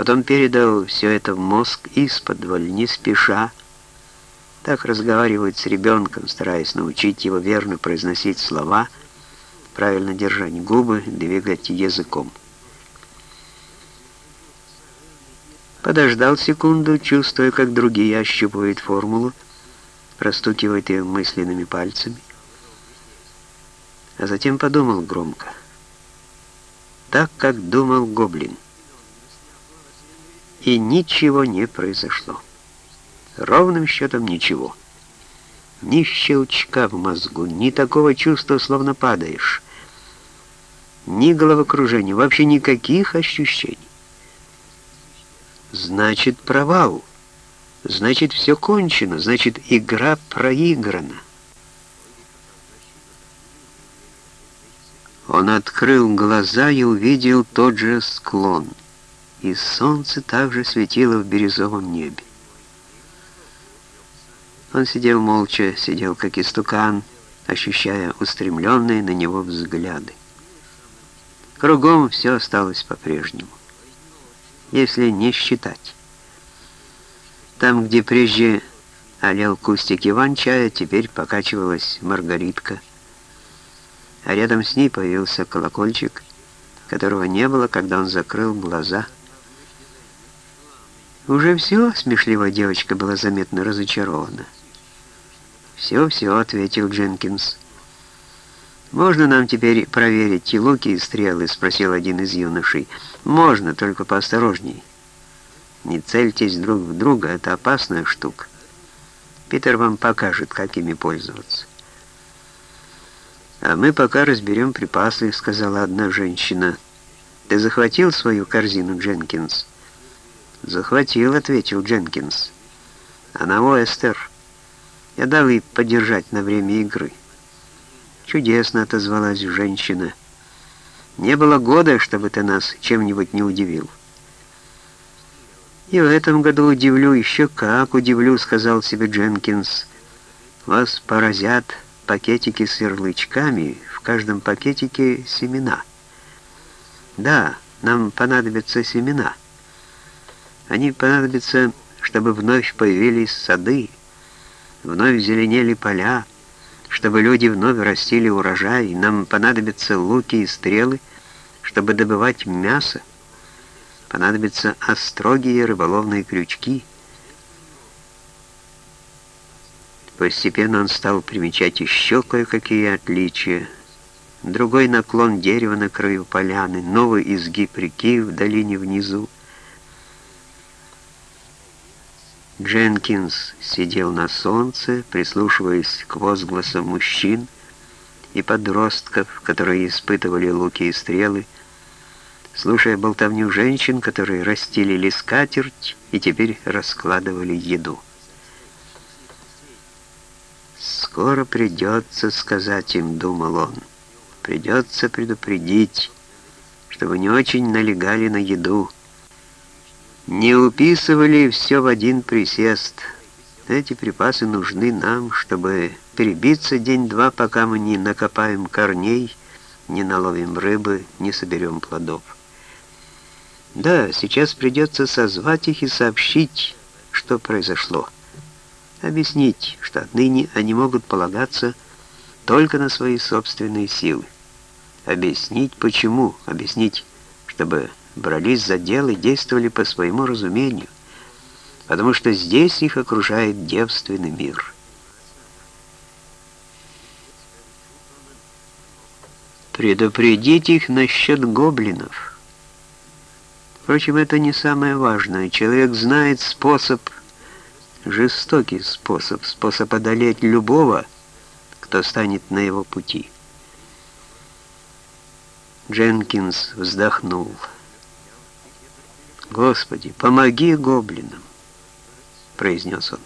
Потом передал все это в мозг из-под не спеша. Так разговаривают с ребенком, стараясь научить его верно произносить слова, правильно держать губы, двигать языком. Подождал секунду, чувствуя, как другие ощупывают формулу, простукивают ее мысленными пальцами. А затем подумал громко. Так, как думал Гоблин. И ничего не произошло. Ровным счетом ничего. Ни щелчка в мозгу, ни такого чувства, словно падаешь. Ни головокружения, вообще никаких ощущений. Значит, провал. Значит, все кончено. Значит, игра проиграна. Он открыл глаза и увидел тот же склон. И солнце также светило в бирюзовом небе. Он сидел молча, сидел как истукан, ощущая устремленные на него взгляды. Кругом все осталось по-прежнему если не считать. Там, где прежде олел кустик иван-чая, теперь покачивалась маргаритка, а рядом с ней появился колокольчик, которого не было, когда он закрыл глаза. Уже все, смешливая девочка была заметно разочарована. «Все-все», — ответил Дженкинс. «Можно нам теперь проверить и луки, и стрелы?» — спросил один из юношей. «Можно, только поосторожней. Не цельтесь друг в друга, это опасная штука. Питер вам покажет, как ими пользоваться». «А мы пока разберем припасы», — сказала одна женщина. «Ты захватил свою корзину, Дженкинс?» «Захватил», — ответил Дженкинс. «Она у Эстер. Я дал ей подержать на время игры». «Чудесно», — отозвалась женщина. «Не было года, чтобы ты нас чем-нибудь не удивил». «И в этом году удивлю, еще как удивлю», — сказал себе Дженкинс. «Вас поразят пакетики с ярлычками, в каждом пакетике семена». Да, нам понадобятся семена. Они понадобятся, чтобы вновь появились сады, вновь зеленели поля, чтобы люди вновь растили урожай. Нам понадобятся луки и стрелы, чтобы добывать мясо. Понадобятся острогие рыболовные крючки. Постепенно он стал примечать еще кое-какие отличия. Другой наклон дерева на краю поляны, новый изгиб реки в долине внизу. Дженкинс сидел на солнце, прислушиваясь к возгласам мужчин и подростков, которые испытывали луки и стрелы, слушая болтовню женщин, которые расстелили скатерть и теперь раскладывали еду. «Скоро придется сказать им», — думал он, — «придется предупредить, чтобы не очень налегали на еду». Не уписывали все в один присест. Эти припасы нужны нам, чтобы перебиться день-два, пока мы не накопаем корней, не наловим рыбы, не соберем плодов. Да, сейчас придется созвать их и сообщить, что произошло. Объяснить, что отныне они могут полагаться только на свои собственные силы. Объяснить, почему. Объяснить, чтобы брались за дело и действовали по своему разумению, потому что здесь их окружает девственный мир. Предупредить их насчет гоблинов. Впрочем, это не самое важное. Человек знает способ, жестокий способ, способ одолеть любого, кто станет на его пути. Дженкинс вздохнул. «Господи, помоги гоблинам!» — произнес он.